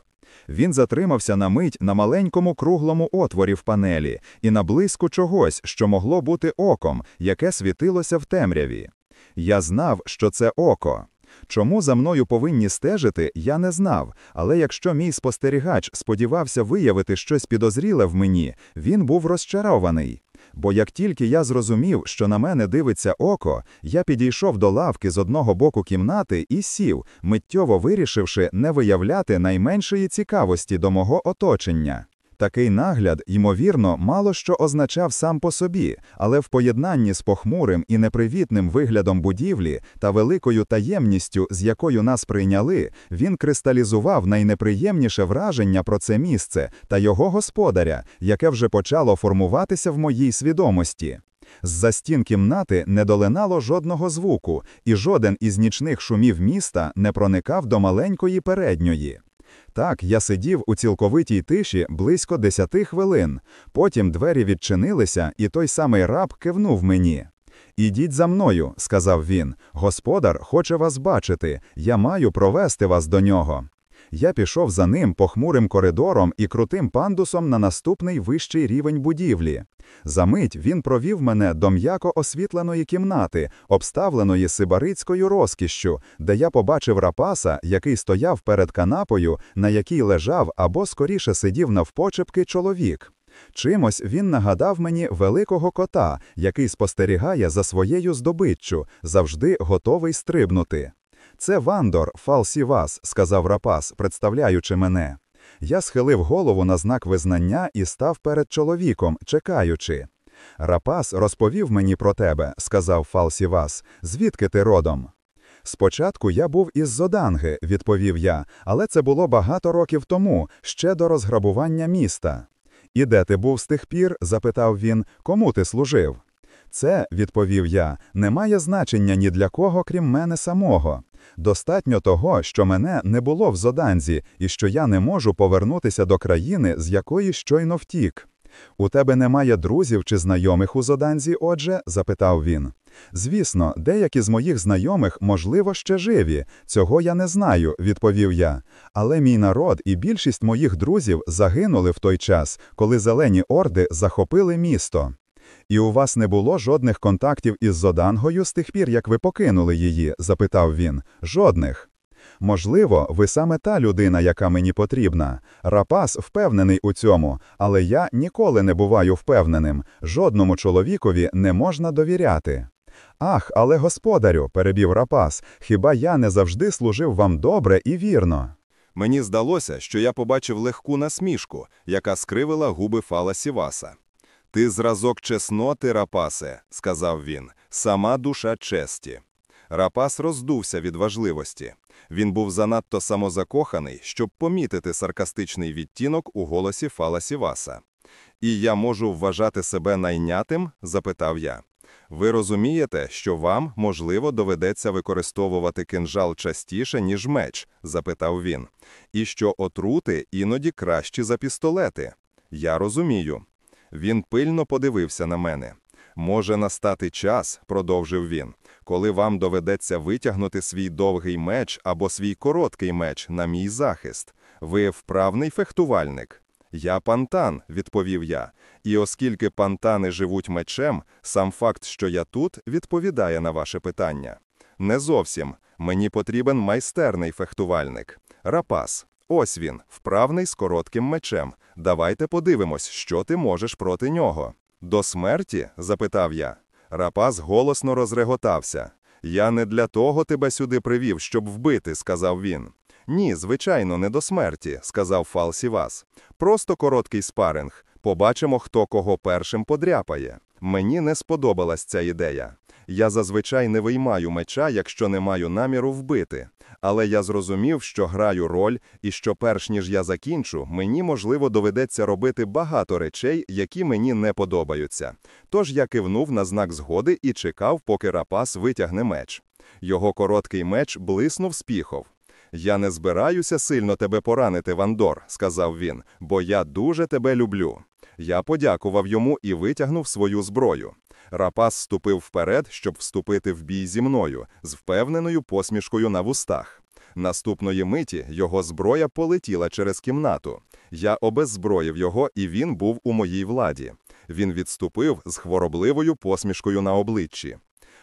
Він затримався на мить на маленькому круглому отворі в панелі і на блиску чогось, що могло бути оком, яке світилося в темряві. Я знав, що це око. Чому за мною повинні стежити, я не знав, але якщо мій спостерігач сподівався виявити щось підозріле в мені, він був розчарований. Бо як тільки я зрозумів, що на мене дивиться око, я підійшов до лавки з одного боку кімнати і сів, миттєво вирішивши не виявляти найменшої цікавості до мого оточення. Такий нагляд, ймовірно, мало що означав сам по собі, але в поєднанні з похмурим і непривітним виглядом будівлі та великою таємністю, з якою нас прийняли, він кристалізував найнеприємніше враження про це місце та його господаря, яке вже почало формуватися в моїй свідомості. З-за стін кімнати не долинало жодного звуку, і жоден із нічних шумів міста не проникав до маленької передньої. Так, я сидів у цілковитій тиші близько десяти хвилин. Потім двері відчинилися, і той самий раб кивнув мені. Ідіть за мною, сказав він. Господар хоче вас бачити. Я маю провести вас до нього. Я пішов за ним похмурим коридором і крутим пандусом на наступний вищий рівень будівлі. Замить він провів мене до м'яко освітленої кімнати, обставленої сибарицькою розкішшю, де я побачив рапаса, який стояв перед канапою, на якій лежав або скоріше сидів навпочепки чоловік. Чимось він нагадав мені великого кота, який спостерігає за своєю здобиччю, завжди готовий стрибнути. Це Вандор Фалсівас, сказав рапас, представляючи мене. Я схилив голову на знак визнання і став перед чоловіком, чекаючи. Рапас розповів мені про тебе, сказав Фалсівас. Звідки ти родом? Спочатку я був із Зоданги, відповів я, але це було багато років тому, ще до розграбування міста. І де ти був з тих пір? запитав він, кому ти служив? Це, відповів я, не має значення ні для кого, крім мене самого. Достатньо того, що мене не було в Зоданзі і що я не можу повернутися до країни, з якої щойно втік. У тебе немає друзів чи знайомих у Зоданзі, отже? запитав він. Звісно, деякі з моїх знайомих, можливо, ще живі. Цього я не знаю, відповів я. Але мій народ і більшість моїх друзів загинули в той час, коли зелені орди захопили місто. І у вас не було жодних контактів із Зодангою з тих пір, як ви покинули її? запитав він. Жодних. Можливо, ви саме та людина, яка мені потрібна. Рапас впевнений у цьому, але я ніколи не буваю впевненим. Жодному чоловікові не можна довіряти. Ах, але господарю, перебів рапас, хіба я не завжди служив вам добре і вірно? Мені здалося, що я побачив легку насмішку, яка скривила губи Фала Сіваса. Ти зразок чесноти, рапасе, сказав він, сама душа честі. Рапас роздувся від важливості. Він був занадто самозакоханий, щоб помітити саркастичний відтінок у голосі Фала Сіваса. І я можу вважати себе найнятим? запитав я. Ви розумієте, що вам, можливо, доведеться використовувати кинжал частіше, ніж меч? запитав він, і що отрути іноді кращі за пістолети. Я розумію. Він пильно подивився на мене. Може настати час, продовжив він, коли вам доведеться витягнути свій довгий меч або свій короткий меч на мій захист. Ви вправний фехтувальник. Я пантан, відповів я. І оскільки пантани живуть мечем, сам факт, що я тут, відповідає на ваше питання. Не зовсім. Мені потрібен майстерний фехтувальник. Рапас. Ось він, вправний з коротким мечем. Давайте подивимось, що ти можеш проти нього. До смерті? запитав я. Рапас голосно розреготався. Я не для того тебе сюди привів, щоб вбити, сказав він. Ні, звичайно, не до смерті, сказав Фалсівас. Просто короткий спаринг. Побачимо, хто кого першим подряпає. Мені не сподобалась ця ідея. Я зазвичай не виймаю меча, якщо не маю наміру вбити. Але я зрозумів, що граю роль, і що перш ніж я закінчу, мені, можливо, доведеться робити багато речей, які мені не подобаються. Тож я кивнув на знак згоди і чекав, поки рапас витягне меч. Його короткий меч блиснув спіхов. Я не збираюся сильно тебе поранити, Вандор, сказав він, бо я дуже тебе люблю. Я подякував йому і витягнув свою зброю. Рапас ступив вперед, щоб вступити в бій зі мною, з впевненою посмішкою на вустах. Наступної миті його зброя полетіла через кімнату. Я обеззброїв його, і він був у моїй владі. Він відступив з хворобливою посмішкою на обличчі.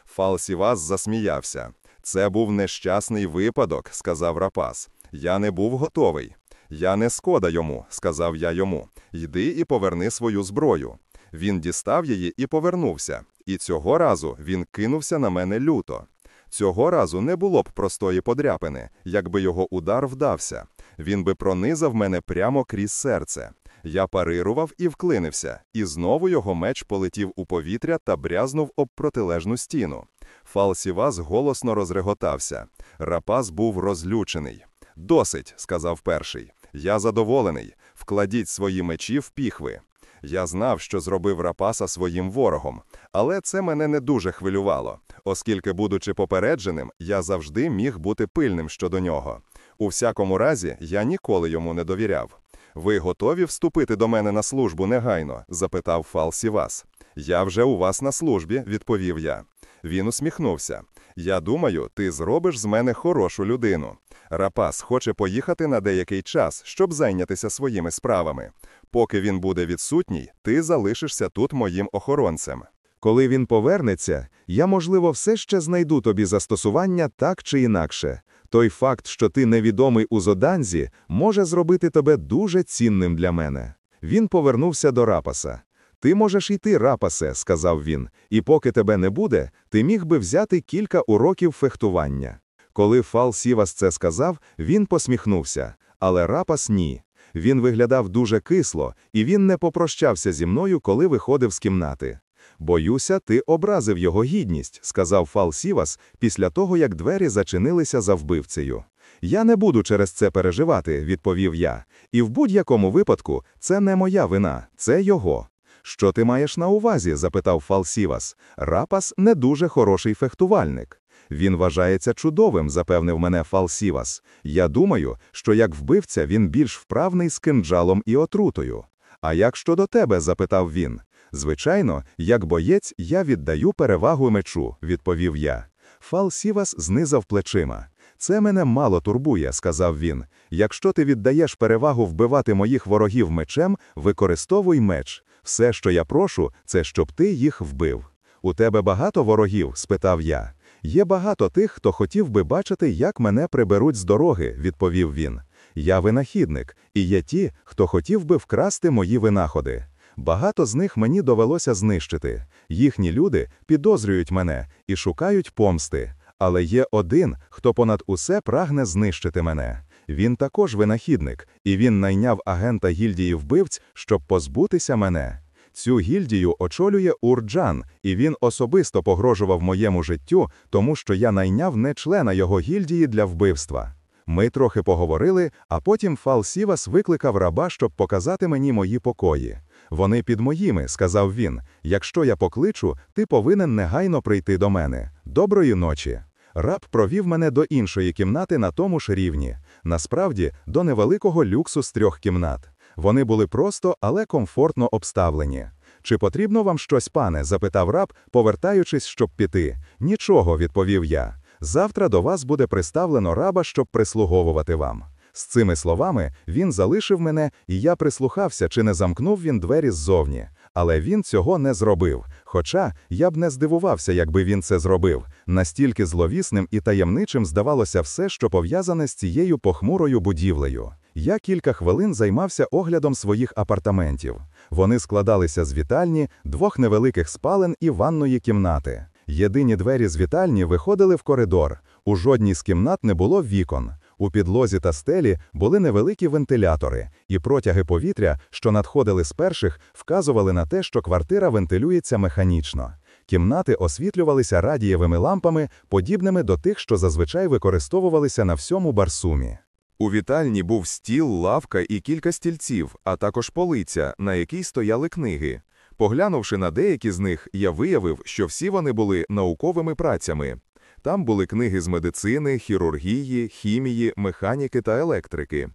Фалсівас засміявся. Це був нещасний випадок, сказав Рапас. Я не був готовий. Я не скода йому, сказав я йому. Йди і поверни свою зброю. Він дістав її і повернувся. І цього разу він кинувся на мене люто. Цього разу не було б простої подряпини, якби його удар вдався. Він би пронизав мене прямо крізь серце. Я парирував і вклинився, і знову його меч полетів у повітря та брязнув об протилежну стіну. Фалсівас голосно розреготався. Рапас був розлючений. Досить, сказав перший. Я задоволений. Вкладіть свої мечі в піхви. Я знав, що зробив Рапаса своїм ворогом, але це мене не дуже хвилювало, оскільки, будучи попередженим, я завжди міг бути пильним щодо нього. У всякому разі, я ніколи йому не довіряв. Ви готові вступити до мене на службу негайно? запитав Фалсівас. Я вже у вас на службі, відповів я. Він усміхнувся. Я думаю, ти зробиш з мене хорошу людину. Рапас хоче поїхати на деякий час, щоб зайнятися своїми справами. Поки він буде відсутній, ти залишишся тут моїм охоронцем. Коли він повернеться, я, можливо, все ще знайду тобі застосування так чи інакше. Той факт, що ти невідомий у Зоданзі, може зробити тебе дуже цінним для мене. Він повернувся до Рапаса. Ти можеш йти, Рапасе, сказав він, і поки тебе не буде, ти міг би взяти кілька уроків фехтування. Коли Фал Сівас це сказав, він посміхнувся, але Рапас ні. Він виглядав дуже кисло, і він не попрощався зі мною, коли виходив з кімнати. Боюся, ти образив його гідність, сказав Фал Сівас після того, як двері зачинилися за вбивцею. Я не буду через це переживати, відповів я. І в будь-якому випадку це не моя вина, це його. Що ти маєш на увазі? запитав Фал Сівас. Рапас не дуже хороший фехтувальник. Він вважається чудовим, запевнив мене Фал Сівас. Я думаю, що як вбивця він більш вправний з кинджалом і отрутою. А як щодо тебе? запитав він. Звичайно, як боєць, я віддаю перевагу мечу, відповів я. Фал Сівас знизав плечима. Це мене мало турбує, сказав він. Якщо ти віддаєш перевагу вбивати моїх ворогів мечем, використовуй меч. Все, що я прошу, це щоб ти їх вбив. У тебе багато ворогів? спитав я. Є багато тих, хто хотів би бачити, як мене приберуть з дороги, відповів він. Я винахідник, і є ті, хто хотів би вкрасти мої винаходи. Багато з них мені довелося знищити. Їхні люди підозрюють мене і шукають помсти. Але є один, хто понад усе прагне знищити мене. Він також винахідник, і він найняв агента гільдії вбивць, щоб позбутися мене. Цю гільдію очолює Урджан, і він особисто погрожував моєму життю, тому що я найняв не члена його гільдії для вбивства. Ми трохи поговорили, а потім Фал Сівас викликав раба, щоб показати мені мої покої. Вони під моїми, сказав він. Якщо я покличу, ти повинен негайно прийти до мене. Доброї ночі. Раб провів мене до іншої кімнати на тому ж рівні. Насправді, до невеликого люксу з трьох кімнат. Вони були просто, але комфортно обставлені. Чи потрібно вам щось, пане? запитав раб, повертаючись, щоб піти. Нічого, відповів я. Завтра до вас буде приставлено раба, щоб прислуговувати вам. З цими словами він залишив мене, і я прислухався, чи не замкнув він двері ззовні. Але він цього не зробив. Хоча я б не здивувався, якби він це зробив. Настільки зловісним і таємничим здавалося все, що пов'язане з цією похмурою будівлею. Я кілька хвилин займався оглядом своїх апартаментів. Вони складалися з вітальні, двох невеликих спален і ванної кімнати. Єдині двері з вітальні виходили в коридор. У жодній з кімнат не було вікон. У підлозі та стелі були невеликі вентилятори, і протяги повітря, що надходили з перших, вказували на те, що квартира вентилюється механічно. Кімнати освітлювалися радієвими лампами, подібними до тих, що зазвичай використовувалися на всьому барсумі. У вітальні був стіл, лавка і кілька стільців, а також полиця, на якій стояли книги. Поглянувши на деякі з них, я виявив, що всі вони були науковими працями. Там були книги з медицини, хірургії, хімії, механіки та електрики.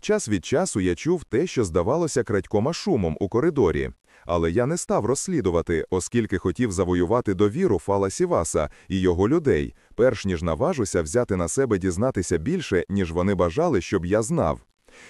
Час від часу я чув те, що здавалося крадькома шумом у коридорі. Але я не став розслідувати, оскільки хотів завоювати довіру Фала Сіваса і його людей, перш ніж наважуся взяти на себе дізнатися більше, ніж вони бажали, щоб я знав.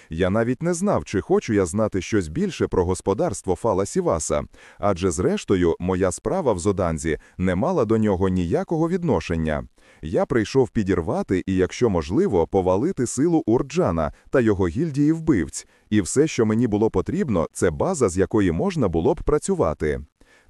Я навіть не знав, чи хочу я знати щось більше про господарство Фала Сіваса, адже зрештою моя справа в Зоданзі не мала до нього ніякого відношення. Я прийшов підірвати і, якщо можливо, повалити силу Урджана та його гільдії вбивць, і все, що мені було потрібно, це база, з якої можна було б працювати.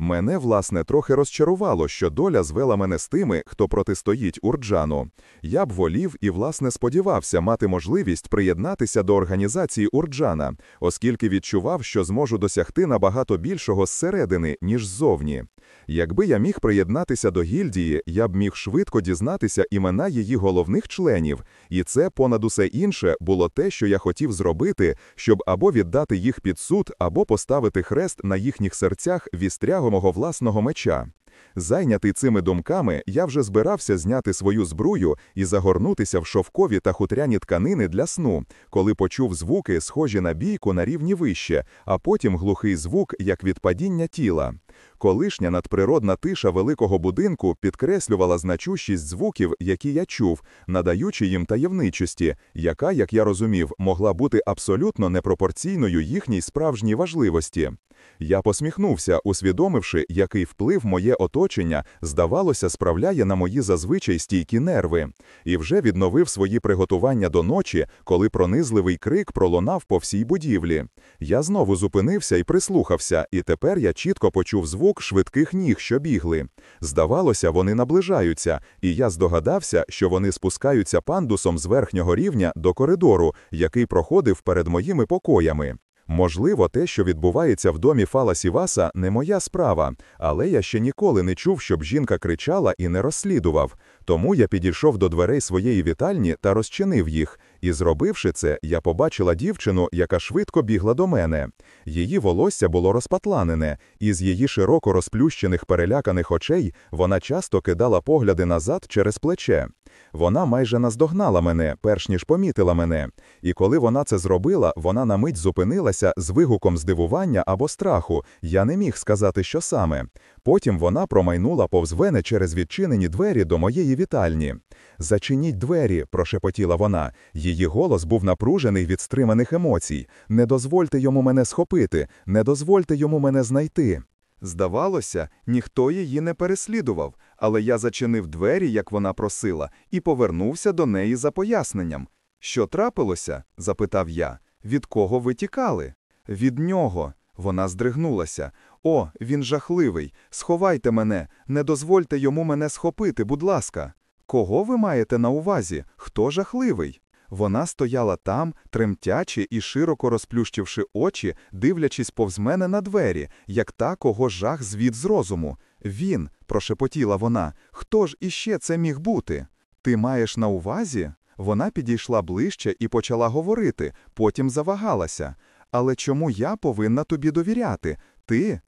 Мене, власне, трохи розчарувало, що доля звела мене з тими, хто протистоїть Урджану. Я б волів і, власне, сподівався мати можливість приєднатися до організації Урджана, оскільки відчував, що зможу досягти набагато більшого зсередини, ніж ззовні. Якби я міг приєднатися до гільдії, я б міг швидко дізнатися імена її головних членів, і це, понад усе інше, було те, що я хотів зробити, щоб або віддати їх під суд, або поставити хрест на їхніх серцях вістрягомого власного меча. Зайнятий цими думками, я вже збирався зняти свою збрую і загорнутися в шовкові та хутряні тканини для сну, коли почув звуки, схожі на бійку на рівні вище, а потім глухий звук, як від падіння тіла. Колишня надприродна тиша великого будинку підкреслювала значущість звуків, які я чув, надаючи їм таємничості, яка, як я розумів, могла бути абсолютно непропорційною їхній справжній важливості. Я посміхнувся, усвідомивши, який вплив моє оточення, здавалося, справляє на мої зазвичай стійкі нерви, і вже відновив свої приготування до ночі, коли пронизливий крик пролунав по всій будівлі. Я знову зупинився і прислухався, і тепер я чітко почув звук швидких ніг, що бігли. Здавалося, вони наближаються, і я здогадався, що вони спускаються пандусом з верхнього рівня до коридору, який проходив перед моїми покоями. Можливо, те, що відбувається в домі Фала Сіваса, не моя справа, але я ще ніколи не чув, щоб жінка кричала і не розслідував. Тому я підійшов до дверей своєї вітальні та розчинив їх. І, зробивши це, я побачила дівчину, яка швидко бігла до мене. Її волосся було розпатланене, і з її широко розплющених переляканих очей вона часто кидала погляди назад через плече. Вона майже наздогнала мене, перш ніж помітила мене. І коли вона це зробила, вона на мить зупинилася з вигуком здивування або страху. Я не міг сказати, що саме. Потім вона промайнула повз мене через відчинені двері до моєї вітальні. Зачиніть двері, прошепотіла вона. Її голос був напружений від стриманих емоцій. Не дозвольте йому мене схопити, не дозвольте йому мене знайти. Здавалося, ніхто її не переслідував, але я зачинив двері, як вона просила, і повернувся до неї за поясненням. Що трапилося? запитав я. Від кого ви тікали? Від нього. Вона здригнулася. О, він жахливий. Сховайте мене, не дозвольте йому мене схопити, будь ласка. Кого ви маєте на увазі? Хто жахливий? Вона стояла там, тремтячи і широко розплющивши очі, дивлячись повз мене на двері, як та, кого жах звід з розуму. Він, прошепотіла вона, хто ж іще це міг бути? Ти маєш на увазі? Вона підійшла ближче і почала говорити, потім завагалася. Але чому я повинна тобі довіряти? Ти?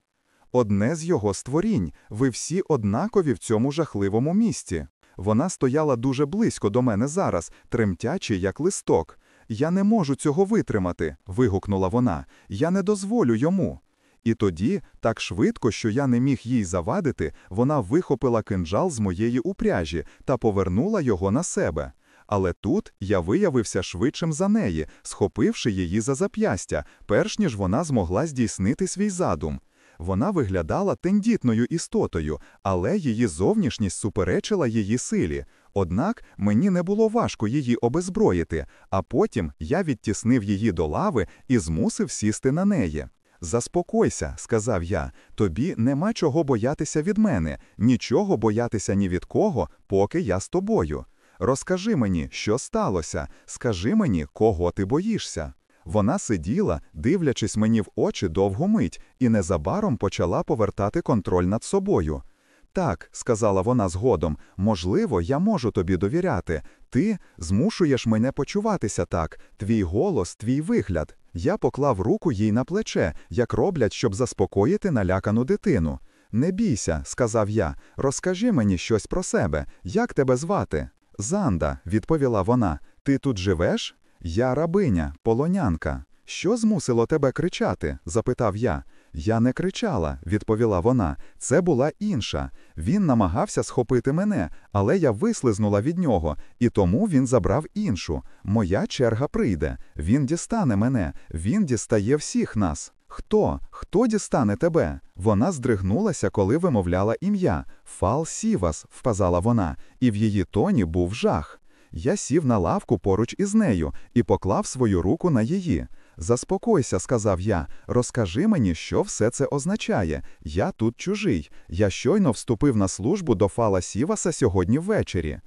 Одне з його створінь, ви всі однакові в цьому жахливому місці. Вона стояла дуже близько до мене зараз, тремтячи, як листок. Я не можу цього витримати, вигукнула вона. Я не дозволю йому. І тоді, так швидко, що я не міг їй завадити, вона вихопила кинджал з моєї упряжі та повернула його на себе. Але тут я виявився швидшим за неї, схопивши її за зап'ястя, перш ніж вона змогла здійснити свій задум. Вона виглядала тендітною істотою, але її зовнішність суперечила її силі. Однак мені не було важко її обезброїти, а потім я відтіснив її до лави і змусив сісти на неї. Заспокойся, сказав я, тобі нема чого боятися від мене, нічого боятися ні від кого, поки я з тобою. Розкажи мені, що сталося, скажи мені, кого ти боїшся. Вона сиділа, дивлячись мені в очі довгу мить, і незабаром почала повертати контроль над собою. Так, сказала вона згодом, можливо, я можу тобі довіряти. Ти змушуєш мене почуватися так, твій голос, твій вигляд. Я поклав руку їй на плече, як роблять, щоб заспокоїти налякану дитину. Не бійся, сказав я, розкажи мені щось про себе. Як тебе звати? Занда, відповіла вона. Ти тут живеш? Я рабиня, полонянка. Що змусило тебе кричати? запитав я. Я не кричала, відповіла вона. Це була інша. Він намагався схопити мене, але я вислизнула від нього, і тому він забрав іншу. Моя черга прийде. Він дістане мене, він дістає всіх нас. Хто? Хто дістане тебе? Вона здригнулася, коли вимовляла ім'я. Фал Сівас, вказала вона, і в її тоні був жах. Я сів на лавку поруч із нею і поклав свою руку на її. Заспокойся, сказав я, розкажи мені, що все це означає. Я тут чужий. Я щойно вступив на службу до Фала Сіваса сьогодні ввечері.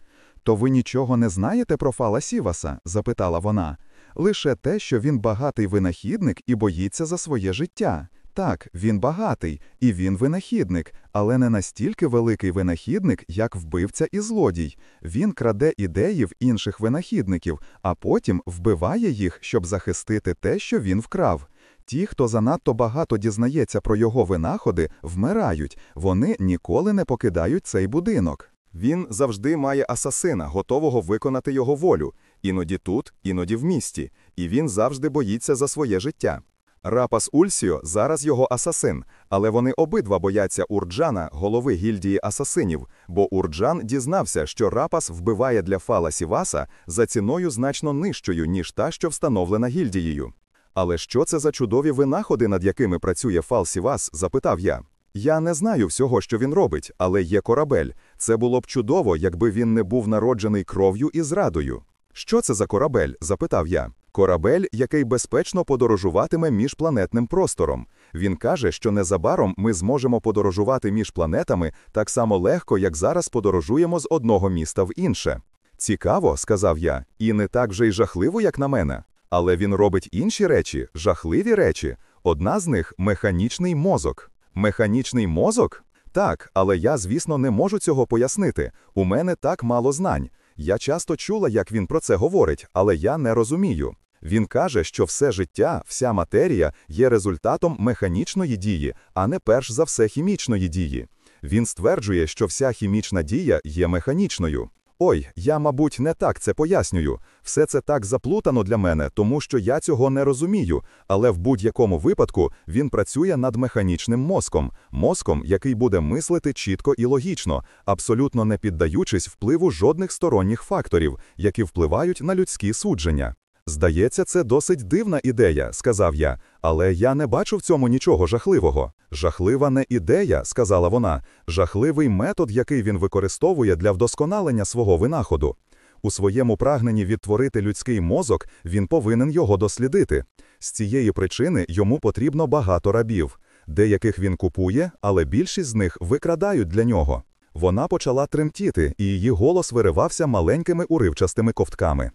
То ви нічого не знаєте про Фала Сіваса? запитала вона. Лише те, що він багатий винахідник і боїться за своє життя. Так, він багатий, і він винахідник, але не настільки великий винахідник, як вбивця і злодій. Він краде ідеї в інших винахідників, а потім вбиває їх, щоб захистити те, що він вкрав. Ті, хто занадто багато дізнається про його винаходи, вмирають, вони ніколи не покидають цей будинок. Він завжди має асасина, готового виконати його волю, іноді тут, іноді в місті, і він завжди боїться за своє життя. Рапас Ульсіо зараз його асасин, але вони обидва бояться Урджана, голови гільдії асасинів, бо Урджан дізнався, що Рапас вбиває для Фала Сіваса за ціною значно нижчою, ніж та, що встановлена гільдією. Але що це за чудові винаходи, над якими працює Фал Сівас, запитав я. Я не знаю всього, що він робить, але є корабель. Це було б чудово, якби він не був народжений кров'ю і зрадою. Що це за корабель? запитав я. Корабель, який безпечно подорожуватиме міжпланетним простором. Він каже, що незабаром ми зможемо подорожувати між планетами так само легко, як зараз подорожуємо з одного міста в інше. Цікаво, сказав я, і не так вже й жахливо, як на мене. Але він робить інші речі, жахливі речі. Одна з них механічний мозок. Механічний мозок? Так, але я, звісно, не можу цього пояснити. У мене так мало знань. Я часто чула, як він про це говорить, але я не розумію. Він каже, що все життя, вся матерія є результатом механічної дії, а не перш за все хімічної дії. Він стверджує, що вся хімічна дія є механічною. Ой, я, мабуть, не так це пояснюю. Все це так заплутано для мене, тому що я цього не розумію. Але в будь-якому випадку він працює над механічним мозком, мозком, який буде мислити чітко і логічно, абсолютно не піддаючись впливу жодних сторонніх факторів, які впливають на людські судження. Здається, це досить дивна ідея, сказав я, але я не бачу в цьому нічого жахливого. Жахлива не ідея, сказала вона, жахливий метод, який він використовує для вдосконалення свого винаходу. У своєму прагненні відтворити людський мозок він повинен його дослідити. З цієї причини йому потрібно багато рабів. Деяких він купує, але більшість з них викрадають для нього. Вона почала тремтіти, і її голос виривався маленькими уривчастими ковтками.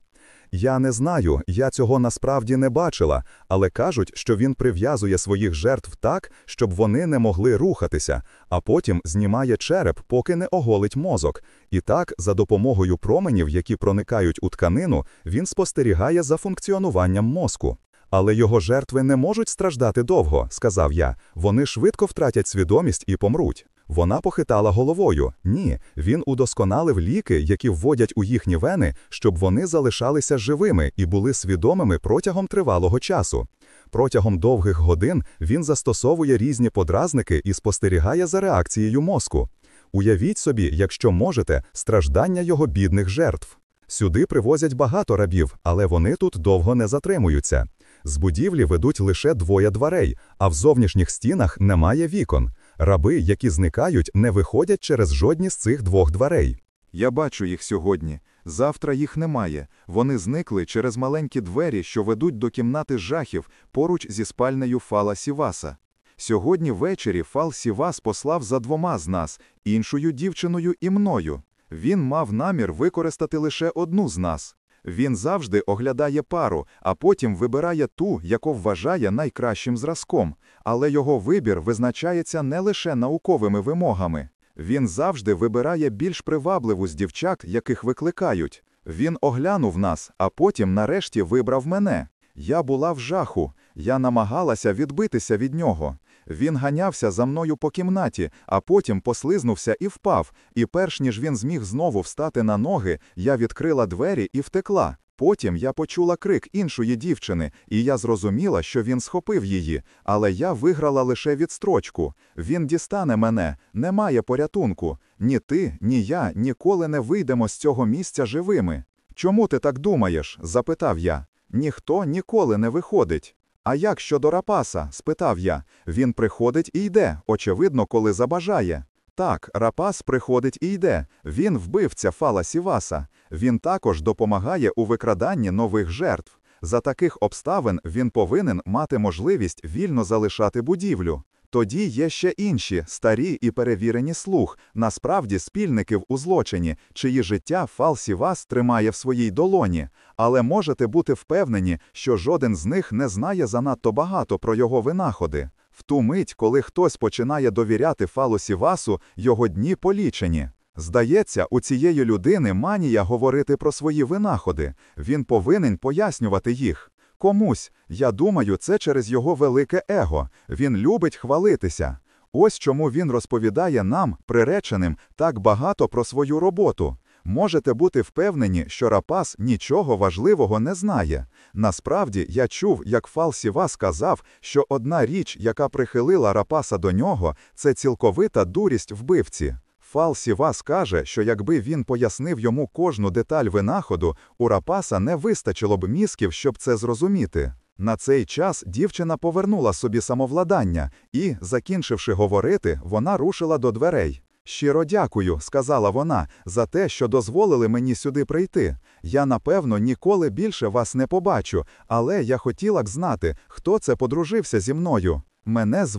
Я не знаю, я цього насправді не бачила, але кажуть, що він прив'язує своїх жертв так, щоб вони не могли рухатися, а потім знімає череп, поки не оголить мозок. І так, за допомогою променів, які проникають у тканину, він спостерігає за функціонуванням мозку. Але його жертви не можуть страждати довго, сказав я. Вони швидко втратять свідомість і помруть. Вона похитала головою. Ні, він удосконалив ліки, які вводять у їхні вени, щоб вони залишалися живими і були свідомими протягом тривалого часу. Протягом довгих годин він застосовує різні подразники і спостерігає за реакцією мозку. Уявіть собі, якщо можете, страждання його бідних жертв. Сюди привозять багато рабів, але вони тут довго не затримуються. З будівлі ведуть лише двоє дверей, а в зовнішніх стінах немає вікон. Раби, які зникають, не виходять через жодні з цих двох дверей. Я бачу їх сьогодні. Завтра їх немає. Вони зникли через маленькі двері, що ведуть до кімнати жахів поруч зі спальнею Фала Сіваса. Сьогодні ввечері Фал Сівас послав за двома з нас, іншою дівчиною і мною. Він мав намір використати лише одну з нас. Він завжди оглядає пару, а потім вибирає ту, яку вважає найкращим зразком, але його вибір визначається не лише науковими вимогами. Він завжди вибирає більш привабливу з дівчат, яких викликають. Він оглянув нас, а потім нарешті вибрав мене. Я була в жаху, я намагалася відбитися від нього. Він ганявся за мною по кімнаті, а потім послизнувся і впав. І перш ніж він зміг знову встати на ноги, я відкрила двері і втекла. Потім я почула крик іншої дівчини, і я зрозуміла, що він схопив її, але я виграла лише відстрочку. Він дістане мене, немає порятунку. Ні ти, ні я ніколи не вийдемо з цього місця живими. Чому ти так думаєш? запитав я. Ніхто ніколи не виходить. А як щодо рапаса? спитав я. Він приходить і йде, очевидно, коли забажає. Так, рапас приходить і йде. Він вбивця Фала Сіваса. Він також допомагає у викраданні нових жертв. За таких обставин він повинен мати можливість вільно залишати будівлю. Тоді є ще інші, старі і перевірені слух, насправді спільників у злочині, чиї життя Фал Сівас тримає в своїй долоні. Але можете бути впевнені, що жоден з них не знає занадто багато про його винаходи. В ту мить, коли хтось починає довіряти Фалу Сівасу, його дні полічені. Здається, у цієї людини манія говорити про свої винаходи. Він повинен пояснювати їх. Комусь, я думаю, це через його велике его. Він любить хвалитися. Ось чому він розповідає нам, приреченим, так багато про свою роботу. Можете бути впевнені, що Рапас нічого важливого не знає. Насправді, я чув, як Фал Сіва сказав, що одна річ, яка прихилила Рапаса до нього, це цілковита дурість вбивці. Фал Сіва скаже, що якби він пояснив йому кожну деталь винаходу, у Рапаса не вистачило б мізків, щоб це зрозуміти. На цей час дівчина повернула собі самовладання і, закінчивши говорити, вона рушила до дверей. Щиро дякую, сказала вона, за те, що дозволили мені сюди прийти. Я, напевно, ніколи більше вас не побачу, але я хотіла б знати, хто це подружився зі мною. Мене звати